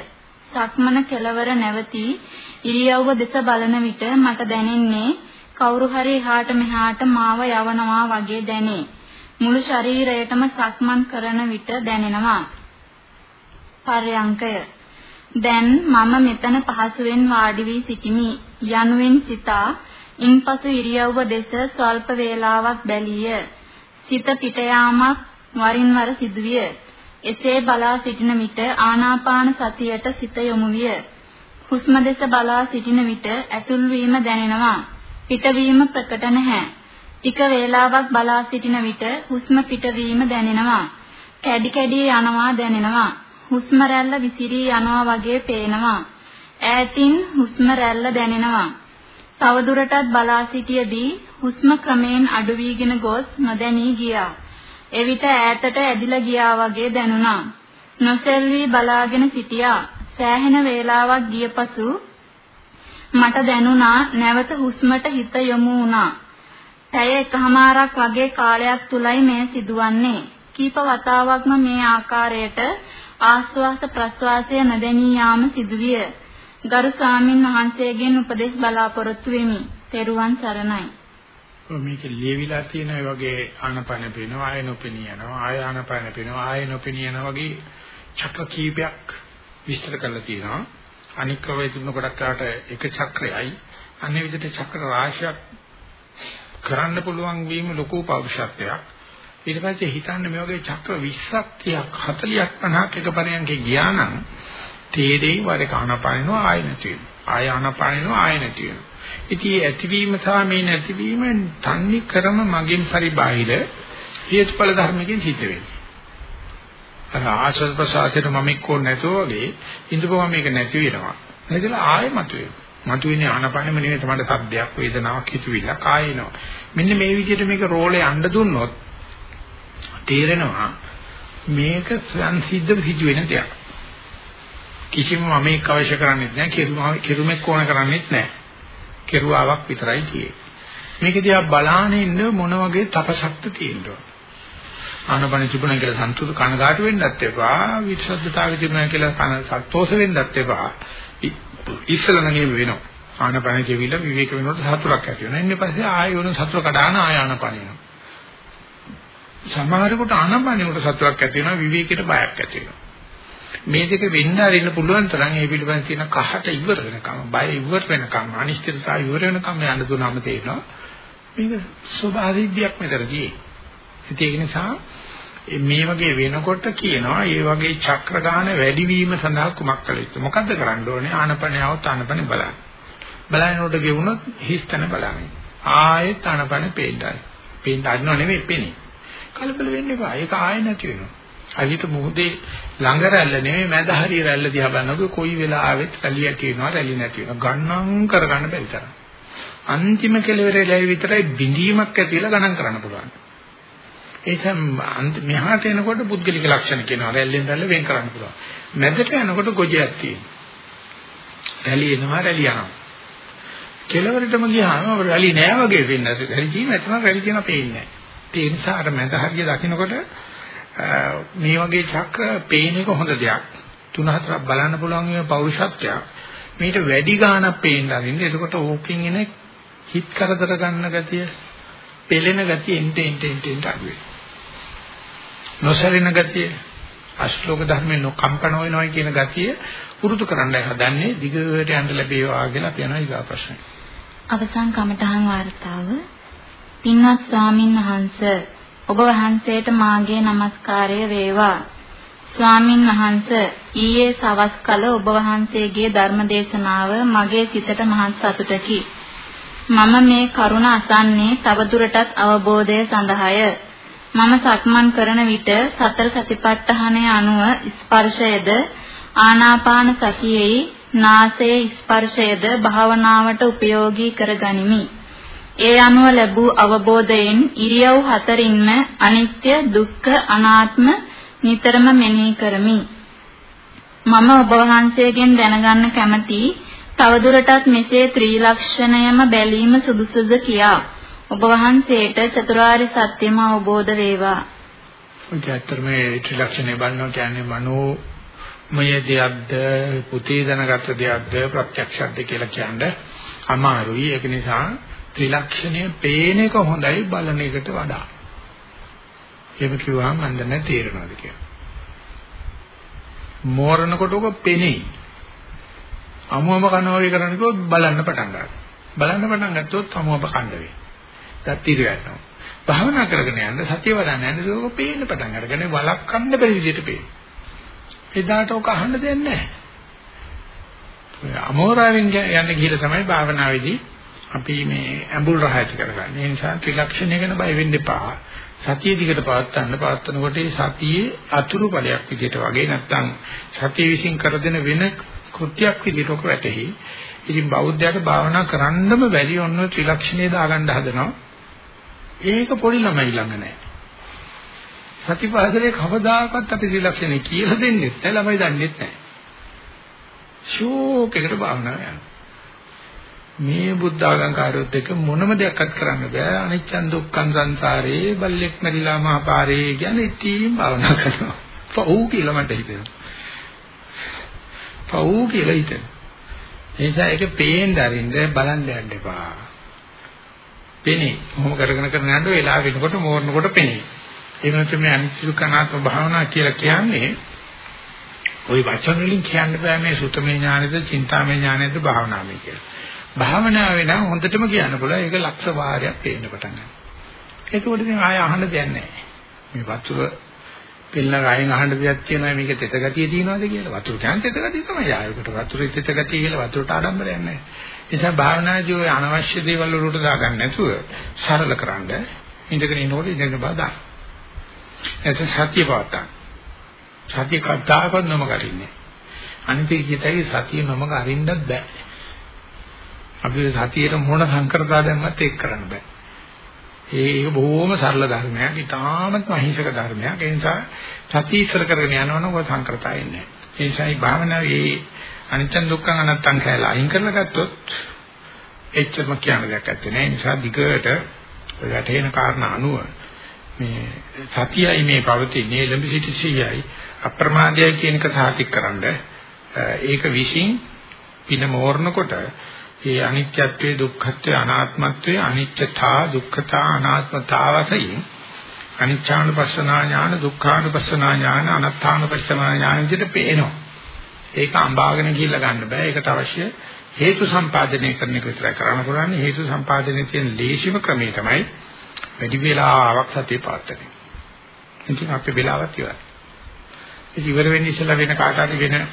සක්මන කෙලවර නැවතී ඉරියව්ව දෙස බලන විට මට දැනෙන්නේ කවුරු හරි එහාට මෙහාට මාව යවනවා වගේ දැනේ. මුළු ශරීරයටම සක්මන් කරන විට දැනෙනවා. පර්යංකය දැන් මම මෙතන පහසුවෙන් වාඩි වී සිටිමි යනුවෙන් සිතා ඉන්පසු ඉරියව්ව දෙස ස්වල්ප වේලාවක් බැලිය. සිත පිට යාමක් වරින් වර සිදුවිය. එසේ බලා සිටින විට ආනාපාන සතියට සිත යොමු විය. හුස්ම දෙස බලා සිටින විට ඇතුල් වීම දැනෙනවා. පිටවීම ප්‍රකට නැහැ. ටික වේලාවක් බලා සිටින විට හුස්ම පිටවීම දැනෙනවා. කැඩි කැඩි යනවා දැනෙනවා. හුස්ම රැල්ල විසිරී යනවා වගේ පේනවා. ඈතින් හුස්ම රැල්ල දැනෙනවා. තවදුරටත් බලා සිටියේදී හුස්ම ක්‍රමයෙන් අඩු වීගෙන ගොස් නොදැනී ගියා. එවිට ඈතට ඇදිලා ගියා වගේ දැනුණා. නොසෙල්වි බලාගෙන සිටියා. සෑහෙන වේලාවක් ගියපසු මට දැනුණා නැවත හුස්මට හිත යොමු වුණා. පැය එකහමාරක් වගේ කාලයක් තුලයි මේ සිදුවන්නේ. කීප වතාවක්ම මේ ආකාරයට ආස්වාස ප්‍රස්වාසය නොදැනී යාම සිදුවිය. ගරු ස්වාමින් වහන්සේගෙන් උපදෙස් බලාපොරොත්තු වෙමි. තෙරුවන් සරණයි. මේක ලියවිලා තියෙන ඒ වගේ ආනපන පේනවා ආය නොපෙනී යනවා ආය ආනපන පේනවා ආය නොපෙනී යනවා වගේ චක්‍ර කීපයක් විස්තර කරලා තියෙනවා අනික් කවයි තුන ගොඩක් කාට එක චක්‍රයයි අන්නේ විදිහට චක්‍ර රාශියක් කරන්න පුළුවන් වීම ලොකු පෞරුෂත්වයක් ඊට පස්සේ හිතන්න මේ වගේ චක්‍ර 20ක් 30ක් 40ක් 50ක් එක පරයන්කේ ගියා නම් තේරෙයි වර කනපානිනවා ආය නැති වෙනවා ආය අනපානිනවා ආය නැති වෙනවා ඉතින් ඇතිවීම සහ මේ නැතිවීම තන්නේ කරම මගෙන් පරිබාහිර හේතුඵල ධර්මකින් සිද්ධ වෙන්නේ. අර ආශ්‍රද ප්‍රසආසයට මම එක්කෝ නැතෝ වගේ ඉඳපුවම මේක නැති වෙනවා. නැතිලා ආයෙ මතුවේ. මතුවෙන්නේ ආනපනෙම නෙවෙයි තමයි සද්දයක් වේදනාවක් හිතුවිල්ලක් ආයෙනවා. මෙන්න මේ විදිහට මේක රෝලේ අඬ දුන්නොත් තේරෙනවා මේක සංසිද්ධ සිදු වෙන දෙයක්. කිසිම මම මේක අවශ්‍ය කරන්නේ නැහැ. කෙරුමක් ඕන කරන්නේත් නැහැ. කෙරුවාවක් විතරයි තියෙන්නේ. මේක දිහා බලාගෙන ඉන්න මොන වගේ තපසක්ද තියෙනවද? ආනපන තිබුණා කියලා සන්තුෂ්ත කනගාටු වෙන්නත් එපා, විශ්වද්දතාවය තිබුණා කියලා කන සතුටෝස වෙන්නත් එපා. ඉස්සල නම් වෙනවා. ආනපන කියවිලා විවේක වෙනකොට සතුටක් ඇති වෙනවා. ඊට පස්සේ ආයෙ වුණ සතුට කඩාන ආය ආනපන එනවා. සමහරකට ආනපනෙකට සතුටක් ඇති වෙනවා විවේකයට බයක් ඇති වෙනවා. මේ දෙක වෙන්න අරින්න පුළුවන් තරම් ඒ පිළිබඳ තියෙන කහට ඉවර වෙනකම් බය ඉවර වෙනකම් අනිශ්චිතතාවය ඉවර වෙනකම් යන්න දුනාම තේරෙනවා. මේක ස්වභාවිකයක් මෙතනදී ඒක නිසා මේ වගේ වෙනකොට කියනවා මේ වගේ චක්‍ර ගාන වැඩිවීම සඳහා කුමක් කළ යුතුද? මොකද්ද කරන්න ඕනේ? ආනපනියවත් ආනපන බලන්න. බලනකොට ගෙවුනොත් හිස්තන බලන්න. ආයෙත් ආනපන පේන්නයි. පේන්න අන්නව නෙවෙයි පේන්නේ. කලබල වෙන්න එපා. ඒක ආයෙ නැති වෙනවා. හරියට මුහුදේ ළඟ රැල්ල නෙමෙයි මැද හරිය රැල්ල දිහා බලනකොට කොයි වෙලාවෙත් රැලිය ඇති වෙනවා රැලි නැති වෙනවා. ගණන් කරගන්න බැරි තරම්. අන්තිම කෙලවරේ ලැබි විතරයි බිඳීමක් ඇතිලා ගණන් කරන්න පුළුවන්. ඒසම් මෙහාට එනකොට පුද්ගලික ලක්ෂණ කියනවා. රැල්ලෙන් රැල්ල වෙන් කරන්න පුළුවන්. මැදට යනකොට ගොජයක් තියෙනවා. රැලි එනවා රැලි යනවා. කෙලවරටම ගියාම රැලි නෑ වගේ වෙන්නේ. රැලි තියෙනවා එතන රැලි තියෙනවා පේන්නේ නැහැ ඒ නිසා අර මැද හරිය දකින්නකොට මේ වගේ චක්‍ර පේන එක හොඳ දෙයක්. තුන හතරක් බලන්න පුළුවන් මේ පෞරුෂත්වයක්. මේට වැඩි ගාණක් පේන්න අරින්න. එතකොට ඕකෙන් එන හිත කරදර ගන්න ගතිය, පෙළෙන ගතිය එnte ente ente ente අඩු වෙනවා. නොසැලෙන ගතිය, අශ්ලෝක ධර්මේ නොකම්පන වෙනවා කියන ගතිය පුරුදු කරන්නයි හදන්නේ. දිගට යන්න ලැබේවා කියලා අපි යනවා ඊගා ප්‍රශ්නේ. අවසන් කමඨහන් වார்த்தාව පින්වත් ස්වාමින් වහන්සේ ඔබ වහන්සේට මාගේ নমස්කාරය වේවා. ස්වාමින් වහන්ස ඊයේ සවස් කල ඔබ වහන්සේගේ ධර්ම දේශනාව මගේ සිතට මහත් සතුටකි. මම මේ කරුණ අසන්නේ තවදුරටත් අවබෝධය සඳහාය. මම සක්මන් කරන විට සතර සතිපට්ඨානය අනුව ස්පර්ශයද ආනාපාන සතියෙහි නාසයේ ස්පර්ශයද භාවනාවට උපයෝගී කර ගනිමි. ඒ අනුව ලැබූ අවබෝධයෙන් ඉරියව් හතරින්ම අනිත්‍ය දුක්ඛ අනාත්ම නිතරම මෙනෙහි කරමි. මම ඔබ වහන්සේගෙන් දැනගන්න කැමති තවදුරටත් මෙසේ ත්‍රිලක්ෂණයම බැලීම සුදුසුද කියා ඔබ වහන්සේට චතුරාර්ය සත්‍යම අවබෝධ වේවා. ඔය ඇත්තටම මේ ත්‍රිලක්ෂණය බලනවා කියන්නේ මනෝමය දෙයක්ද පුතේ දැනගත් දෙයක්ද ප්‍රත්‍යක්ෂයක්ද කියලා කියන්නේ අමාරුයි. ඒක නිසා ත්‍රිලක්ෂණය පේන එක හොඳයි බලන එකට වඩා. එහෙම කිව්වම මන් දැන තේරෙනවද කියලා. මෝරනකොට ඔක පෙනෙයි. අමුවම කනවා වගේ කරන්න කිව්වොත් බලන්න පටන් ගන්නවා. බලන්න පටන් ගත්තොත් අමුවම කන්න වෙයි. දැත් ඉර ගන්නවා. භාවනා කරගෙන යන්න සතිය වඩන්න යන්න ඒක පේන්න පටන් අරගෙන වලක්වන්න බැරි විදිහට පේන. එදාට ඔක අහන්න දෙන්නේ නැහැ. අමෝරාවෙන් යන්න ගිහලා තමයි භාවනාවේදී අපි මේ ඇඹුල් රහ ඇති කරගන්නේ. ඒ නිසා ත්‍රිලක්ෂණය ගැන බය වෙන්න එපා. සතිය දිගට පවත්වන්න පවත්වනකොට ඒ සතියේ අතුරු ඵලයක් විදිහට වගේ නැත්තම් සතිය විසින් කර දෙන වෙන කෘත්‍යයක් විදිහට ඔක වැටෙහි. ඉතින් බෞද්ධයාට භාවනා කරන්නම බැරි ඔන්න ත්‍රිලක්ෂණය දාගන්න හදනවා. ඒක පොඩි ළමයි ළඟ නැහැ. සතිපස්සනේ කවදාකවත් අපි ත්‍රිලක්ෂණේ කියලා දෙන්නේ නැහැ ළමයි දන්නේ නැහැ. ෂෝක් එකට භාවනාව යනවා. මේ බුද්ධ ආගම්කාරයොත් එක්ක මොනම දෙයක්වත් කරන්න බෑ අනිච්චන් දුක්ඛන් සංසාරේ බල්ලෙක් මැරිලා මහපාරේ කියන්නේ ඉතින් භාවනා කරනවා. පව් කියලා මට හිතෙනවා. පව් කියලා හිතෙනවා. ඒ නිසා ඒක පේන්න අරින්න බලන්න යන්න එපා. පෙනේ. මොහොම කරගෙන කරගෙන යනකොට වෙලාව වෙනකොට මෝරනකොට පෙනේ. ඒ වෙනත් මේ අනිත්‍ය දුක්ඛනාත්ම භාවනා කියලා කියන්නේ ওই වචන වලින් කියන්න බෑ මේ සුතමේ ඥානෙද, චින්තාමේ ඥානෙද භාවනාමේ කියලා. භාවනාවේ නම් හොඳටම කියන්න පුළුවන් ඒක ලක්ෂ වාරයක් පේන්න පටන් ගන්නවා. ඒකෝට ඉතින් ආය අහන්න දෙයක් නැහැ. මේ වතුර පෙළන ගායෙන් අහන්න දෙයක් තියෙනවා මේක තෙත ගතිය තියෙනවද කියලා. වතුර කියන්නේ තෙත ගතිය තමයි. ආයකට වතුරේ තෙත ගතිය කියලා වතුරට ආඩම්බරයක් නැහැ. ඒ නිසා භාවනාදී ඔය අනවශ්‍ය දේවල් වලට දාගන්න නැතුව සරල කරන්න ඉඳගෙන ඉනෝට ඉඳගෙන බා දාන්න. එතන සත්‍ය පාත්තක්. සත්‍ය කතාවක්වත් නම කරින්නේ. අනිත් කීතයි සතිය නමක අරින්නත් බෑ. අපි සතියේ මොන සංකරතා දැම්මත් ඒක කරන්න බෑ. ඒක බොහොම සරල ධර්මයක්. ඊටාමත් අහිංසක ධර්මයක්. ඒ නිසා සතිය ඉස්සර කරගෙන යනවනම් ඔය සංකරතා එන්නේ නැහැ. ඒ නිසායි භාවනාවේ අනිච්ච දුක්ඛ අනත්තං කියලා අයින් කරලා ගත්තොත් එච්චරම කියන දෙයක් නැත්තේ. ඒ නිසා දිගට වැටෙන කාරණා අනුව මේ සතියයි මේ පවතින්නේ ළඹ සිටි සියයි අප්‍රමාදයයි කියන එක සාතික්කරනද ඒක විශ්ින් පින මෝරනකොට ඒ අනිත්‍යත්වයේ දුක්ඛත්වයේ අනාත්මත්වයේ අනිත්‍යතා දුක්ඛතා අනාත්මතා වශයෙන් අනිච්ඡානුපස්සනා ඥාන දුක්ඛානුපස්සනා ඥාන අනාත්මානුපස්සනා ඥාන විදිහට පේනවා. ඒක අඹාගෙන ගිහිල්ලා ගන්න බෑ. ඒකට අවශ්‍ය හේතු සම්පාදනය කරන එක විතරයි කරන්න පුළුවන්. හේතු සම්පාදනයේ තියෙන ලේසිම ක්‍රමය තමයි වැඩි වෙලාවක් සතිය පාත්තක. ඉතින් අපේ වෙලාවත් ඉවරයි. ඉතින් ඉවර වෙන්නේ ඉස්සලා වෙන කාට හරි වෙන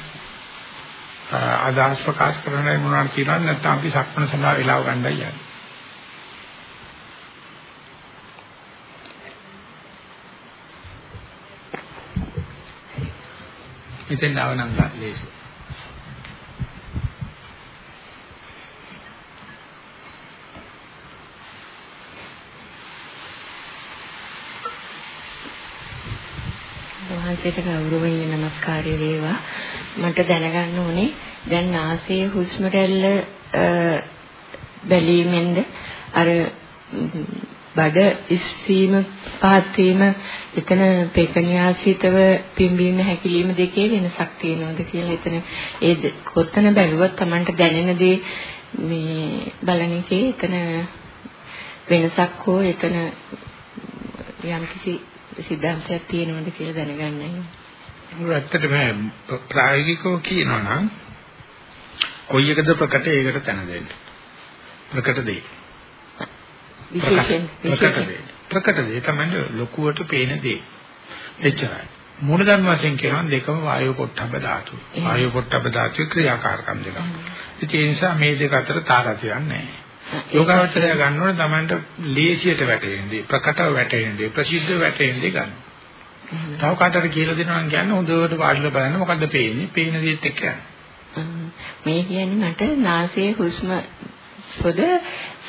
අදහස් ප්‍රකාශ කරන්න මොනවද කියනවා නැත්නම් අපි සක්මන සඳහා වෙලාව ගන්නයි යන්නේ. මෙතෙන් ආව නම් ලේසි. වහන්සේට ගෞරවයෙන් নমස්කාරය වේවා. මට දැනගන්න ඕනේ දැන් නාසයේ හුස්ම රැල්ල බැලීමෙන්ද අර බඩ ඉස්සීම පහත් වීම එතන පේකණියාසිතව පිම්බීම හැකිලිම දෙකේ වෙනසක් තියෙනවද කියලා එතන ඒ කොතන බැලුවත් Tamanට දැනෙන දේ මේ බලන එකේ එතන වෙනසක් හෝ එතන යම්කිසි සිද්ධාන්තයක් තියෙනවද කියලා දැනගන්නයි. ඇත්තටම ප්‍රායෝගිකව කියනවා නම් කොයි එකද ප්‍රකට ඒකට තැන දෙන්න. ප්‍රකට දෙයි. විශේෂයෙන් ප්‍රකට දේ. ප්‍රකට දේ තමයි ලොකුවට පේන දේ. එච්චරයි. මූලධර්ම වශයෙන් කියනවා දෙකම වායු පොට්ටබ්බ ධාතු. වායු පොට්ටබ්බ ධාතුවේ ක්‍රියාකාරකම් දෙක. ඒ නිසා මේ දෙක අතර තාරතියක් නැහැ. යෝගාවචරය ගන්නකොට Tamanට ලේසියට වැටෙන්නේ, ප්‍රකටව වැටෙන්නේ, ප්‍රසිද්ධ වැටෙන්නේ ගන්න. තව කාටද කියලා දෙනවා නම් කියන්නේ හොඳට වාඩිලා බලන්න මොකද්ද පේන්නේ? පේන දේත් එක්ක යන්න. මේ කියන්නේ මට නාසයේ හුස්ම පොද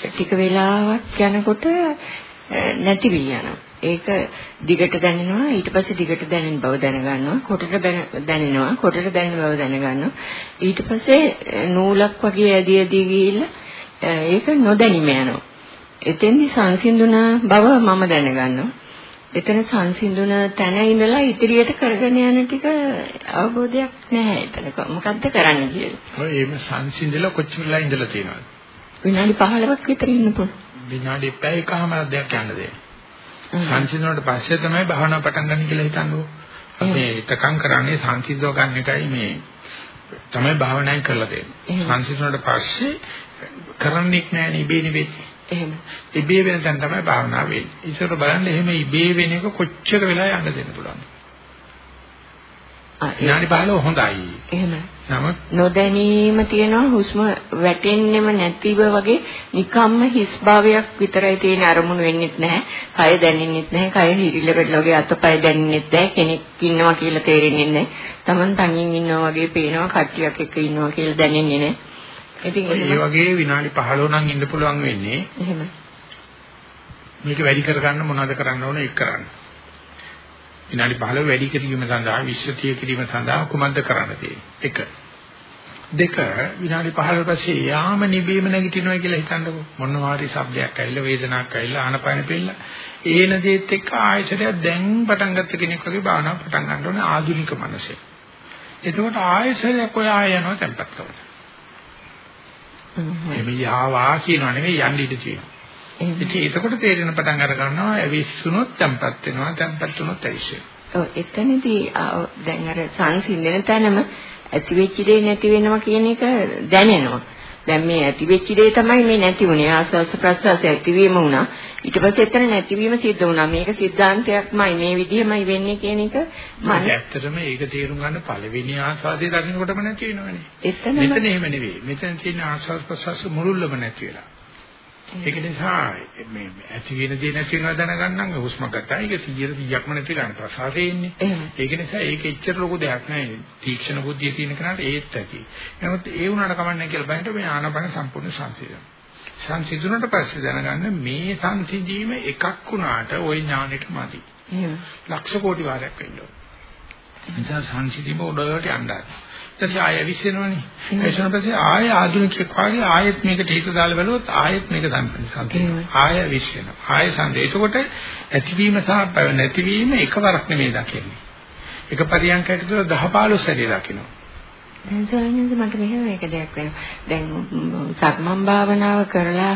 ටික වෙලාවක් යනකොට නැති වී යනවා. ඒක දිගට දැනෙනවා ඊට පස්සේ දිගට දැනෙන බව දැනගන්නවා කොටට දැනෙනවා කොටට දැනෙන බව දැනගන්නවා ඊට පස්සේ නූලක් වගේ ඇදී ඇදී ගිහිල්ලා ඒක නොදැනීම යනවා එතෙන්දි සංසිඳුන බව මම දැනගන්නවා එතන සංසිඳුන තැන ඉඳලා ඉදිරියට කරගෙන යන ටික අවබෝධයක් නැහැ එතන මොකද්ද කරන්න කියලා. ඔය එහෙම සංසිඳලා කොච්චරලා ඉඳලා තියෙනවද? විනාඩි 15ක් විතර ඉන්න පුළුවන්. විනාඩි පැයකම දෙයක් යන්න දෙන්න. සංසිඳුණාට පස්සේ තමයි භාවනා පටන් ගන්න කියලා හිතන්නේ. අපි එතකන් කරන්නේ සංසිඳව ගන්න එකයි මේ තමයි භාවනාවෙන් කරලා දෙන්නේ. සංසිඳුණාට පස්සේ කරන්නේ නැහැ නේ ඉබේ නෙවෙයි. එහෙම. ඉබේ වෙන තැන තමයි භාවනාව වෙන්නේ. ඉතින් බලන්න එහෙම ඉබේ වෙන එක කොච්චර වෙලා යන්න දෙන්න පුළුවන්ද? විනාඩි 15 හොඳයි. එහෙම. නමුත් නොදැනීම තියෙනවා හුස්ම වැටෙන්නෙම නැතිව වගේ නිකම්ම හිස් භාවයක් විතරයි තියෙන අරමුණු වෙන්නෙත් නැහැ. කය දැනෙන්නෙත් නැහැ. කය හිරිල වෙලා වගේ අතපය දැනෙන්නෙත් නැහැ. කෙනෙක් ඉන්නවා කියලා තේරෙන්නේ නැහැ. Taman තනියෙන් ඉන්නවා වගේ පේනවා. කට්ටියක් එක්ක ඉන්නවා කියලා දැනෙන්නේ නැහැ. ඉතින් ඒ වගේ විනාඩි 15 නම් ඉන්න පුළුවන් වෙන්නේ. එහෙම. මේක වැඩි කරගන්න මොනවද කරන්න ඕන ඒක කරන්න. විනාඩි 15 වැඩි කිරීම සඳහා විශ්වතිය කිරීම සඳහා කුමක්ද කරන්න තියෙන්නේ? එක. දෙක විනාඩි 15 පස්සේ යාම නිබීම නැගිටිනවා කියලා හිතන්නකෝ. මොනවා හරි શબ્දයක් ඇවිල්ලා වේදනාවක් ඇවිල්ලා ආනපාන පිළිලා ඒන දේත් එක්ක ආයතනයක් දැන් පටන් ගත්ත කෙනෙක් වගේ භාවනාව පටන් ගන්න ඕනේ ආධුනික මනසේ. එතකොට ආයතනයක් ඔය ආය යනවා tempat කරලා. එමෙ යාවා කියනවා නෙවෙයි යන්න ඉඩ තියෙනවා. ඉතින් එතකොට තේරෙන පටන් අර ගන්නවා ඇවිස්සුනොත් tempat වෙනවා tempat වුනොත් ඇවිස්සෙනවා. ඔව් එතනදී දැන් අර සංසිඳන තැනම ඇති වෙච්ච දේ නැති වෙනවා කියන එක දැනෙනවා. දැන් මේ ඇති වෙච්ච දේ තමයි මේ නැති වුනේ ආස්වාස ප්‍රසවාස ඇතිවීම වුණා. ඊට පස්සේ එතන නැතිවීම සිද්ධ වුණා. මේක සිද්ධාන්තයක්මයි මේ විදිහමයි වෙන්නේ කියන එක මම ඇත්තටම ඒක තේරුම් ගන්න පළවෙනි ආස්වාදයේ දකින්නකොටම නැති වෙනවනේ. එතනම මෙතන එහෙම නෙවෙයි. මෙතන තියෙන ආස්වාස් ප්‍රසවාස මුළුල්ලම නැති වෙලා. ඒක නිසා මේ ඇති වෙන දේ නැති වෙනවා දැනගන්න හුස්ම ගත්තා. ඒක 100%ක්ම නැතිලා ප්‍රසාරේ ඉන්නේ. ඒක නිසා ඒක එච්චර ලොකු දෙයක් නෑ. තීක්ෂණ බුද්ධිය තියෙන කෙනාට ඒත් ඇති. නමුත් ඒ වුණාට කමන්නේ කියලා බලන්න මේ ආනපන සම්පූර්ණ සංසිඳන. සංසිඳුණට පස්සේ දැනගන්න මේ සංසිඳීම එකක් වුණාට ওই ඥානෙට මදි. ලක්ෂ කෝටි වාරයක් වෙන්න ඕන. නිසා සංසිඳීම උඩට යන්න. ඊටසේ ආය විශ්වෙනවනේ. විශ්වෙන පස්සේ ආය ආධුනිකෙක් වගේ ආයෙත් මේකට හිත දාලා බලුවොත් ආයෙත් මේක සම්පූර්ණ ආය විශ්වෙනවා. ආය සංදේ. ඒකකොට ඇතිවීම සහ නැතිවීම එකවරක් නෙමෙයි දකින්නේ. එක පරියන්කයකට 10 15 සැරේ දකිනවා. දැන් සෝයන්ද මට මෙහෙම එක දෙයක් වෙනවා. දැන් සක්මන් භාවනාව කරලා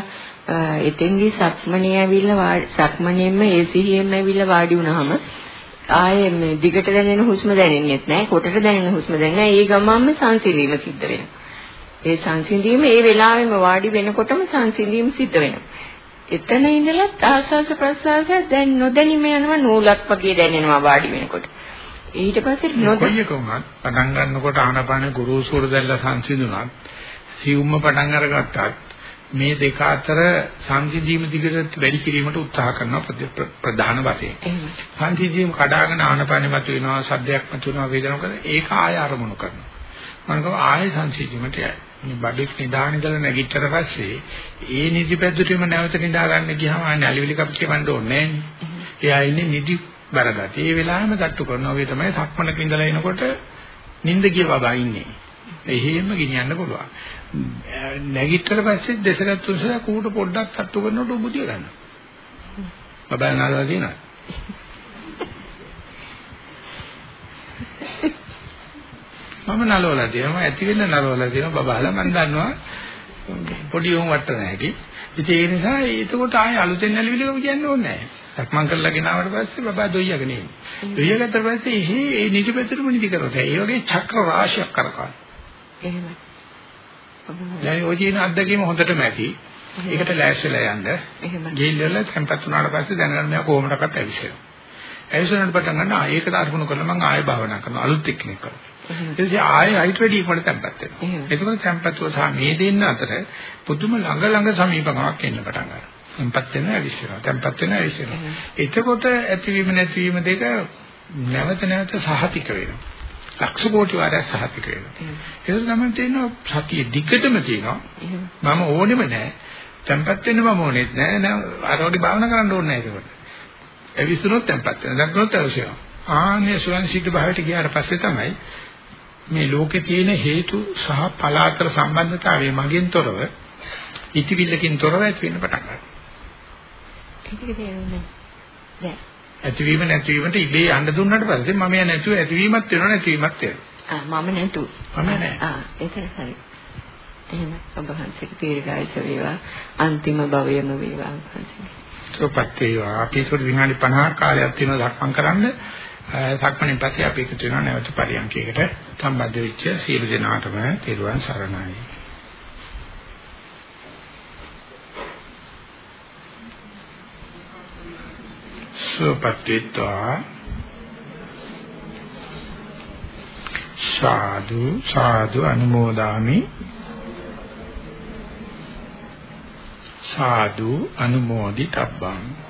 එතෙන්දී සක්මණේ ඇවිල්ලා සක්මණේම ඒ සිහියෙම ඇවිල්ලා වාඩි වුණාම ආයේ මේ දිගට දැනෙන හුස්ම දැනෙන්නෙත් නැහැ කොටට දැනෙන හුස්ම දැනෙන්නේ නැහැ. ඒ ගමන්ම සංසිඳීම සිද්ධ වෙනවා. ඒ සංසිඳීම ඒ වෙලාවෙම වාඩි වෙනකොටම සංසිඳීම සිද්ධ වෙනවා. එතන ඉඳලා ආස්වාස ප්‍රසආස දැන් නොදැනීම යනවා නූලක් වගේ දැනෙනවා වාඩි වෙනකොට. ඊට පස්සේ නොදැනීම කොහොමද පටන් ගන්නකොට ආනපාන ගුරුසුර දැල්ලා සංසිඳුණා. සිවුම්ම පටන් අරගත්තත් මේ දෙක අතර සංසිඳීම දිගට වැඩි කිරීමට උත්සාහ කරනවා ප්‍රධාන වශයෙන්. සංසිඳීම කඩාගෙන ආනපානෙ මත වෙනවා, සද්දයක් මත වෙනවා, වේදනාවක් කරනවා. ඒක ආය අරමුණු කරනවා. මම කියව ආය සංසිඳීමට යයි. මේ බඩේ නිදාන ඉඳලා නැගිටතර පස්සේ ඒ නිදි පැද්දටම නැවත නිදා ගන්න ගියාම ආන්නේ අලිවිලි කප් කියවන්න ඕනේ නැහැ. එයා ඉන්නේ නිදි බරගතිය. ඒ වෙලාවෙම තට්ටු කරනවා. ඔය තමයි සක්මණක ඉඳලා එනකොට නිින්ද ගිය බබා ඉන්නේ. එහෙම ගෙනියන්න පුළුවන්. නැගිටතර පස්සේ දෙසරක් තුන්සරක් කූට පොඩ්ඩක් තට්ටු කරනකොට උබුදිය ගන්නවා. බබා නාලා දිනනවා. මම නලවලා තියෙනවා ඇති වෙන්න නලවලා තියෙනවා බබාලා මම දන්නවා පොඩි උන් වටන හැටි. ඉතින් ඒ නිසා ඒකකොට ආයෙ අලුතෙන් නැලිවිලකම කියන්න ඕනේ නැහැ. සක්මන් කරලා ගෙනාවට පස්සේ බබා දොයියගෙන ඉන්නේ. දොයිය ගත්ත පස්සේ එහි ඒ නිදිපෙතටම නිදි කරනවා. ඒ වගේ චක්‍ර රාශියක් කරකවන. එහෙමයි. දැන් ඔය කියන අත්දැකීම හොඳටම ඇති. ඒකට ලෑස්තිලා යන්න. ගිහිල්ලා සම්පත් වුණාට පස්සේ දැනගන්න මෙයා කොහොමඩක්වත් ඇවිස්සෙනවා. ඇවිස්සනට පටන් ගන්න ආයෙකට අරමුණු කරලා මම ආයෙ භාවනා කරනවා අලුත් එක්කෙනෙක් කරනවා. ඊටසේ ආයෙ හයිට් රෙඩි එකට තැම්පත් වෙනවා. එතකොට තැම්පත්ව සහ මේ දෙන්න අතර පුදුම ළඟ ළඟ සමීපකමක් එන්න පටන් ගන්නවා. තැම්පත් වෙන ඇවිස්සෙනවා. තැම්පත් වෙන ඇවිස්සෙනවා. එතකොට ඇතිවීම නැතිවීම දෙක නැවත නැවත සහතික වෙනවා. ලක්ෂ කෝටි වාරයක් සහතික වෙනවා. ඒක තමයි තේරෙනවා සතිය දිගටම තියෙනවා. මම ඕනෙම නැහැ. තැම්පත් වෙන්න මම ඕනෙත් නැහැ. නෑ අර වගේ භාවනා කරන්න ඕනේ නැහැ ඒකට. ඇවිස්සුනොත් තැම්පත් වෙනවා. නැත්නම් අවශ්‍යයි. ආන්නේ සුවන් සිද්ධ භාවයට ගියාට පස්සේ තමයි මේ ලෝකේ තියෙන හේතු සහ ඵල අතර සම්බන්ධතාවය මගෙන් තොරව ඉතිවිල්ලකින් තොරව ඇති වෙන්න පටන් ගන්නවා. ඒක තේරුණා. දැන් ඇතිවීම නැතිවීමට ඉබේ යන්න දුන්නාට පස්සේ මම ය නැතුව ඇතිවීමත් වෙනවා නැතිවීමත් වෙනවා. ආ මම නැතු. මම නෑ. ආ ඒක හරි. එහෙම ඔබ වහන්සේට දීර්ඝායස වේවා අන්තිම භවයම වේවා වහන්සේ. සෝපත් වේවා. අපි ඒකට විනාඩි 50ක් කාලයක් තියෙනවා දක්වම් කරන්න. සක්මණෙන් පස්සේ අපි එකතු වෙනවා නැවත පරියන්කයකට සම්බන්ධ වෙච්ච සියලු දෙනාටම තෙරුවන් සරණයි. සුවපත්ත්වා සාදු සාදු අනුමෝදාමි. සාදු අනුමෝදිතබ්බං.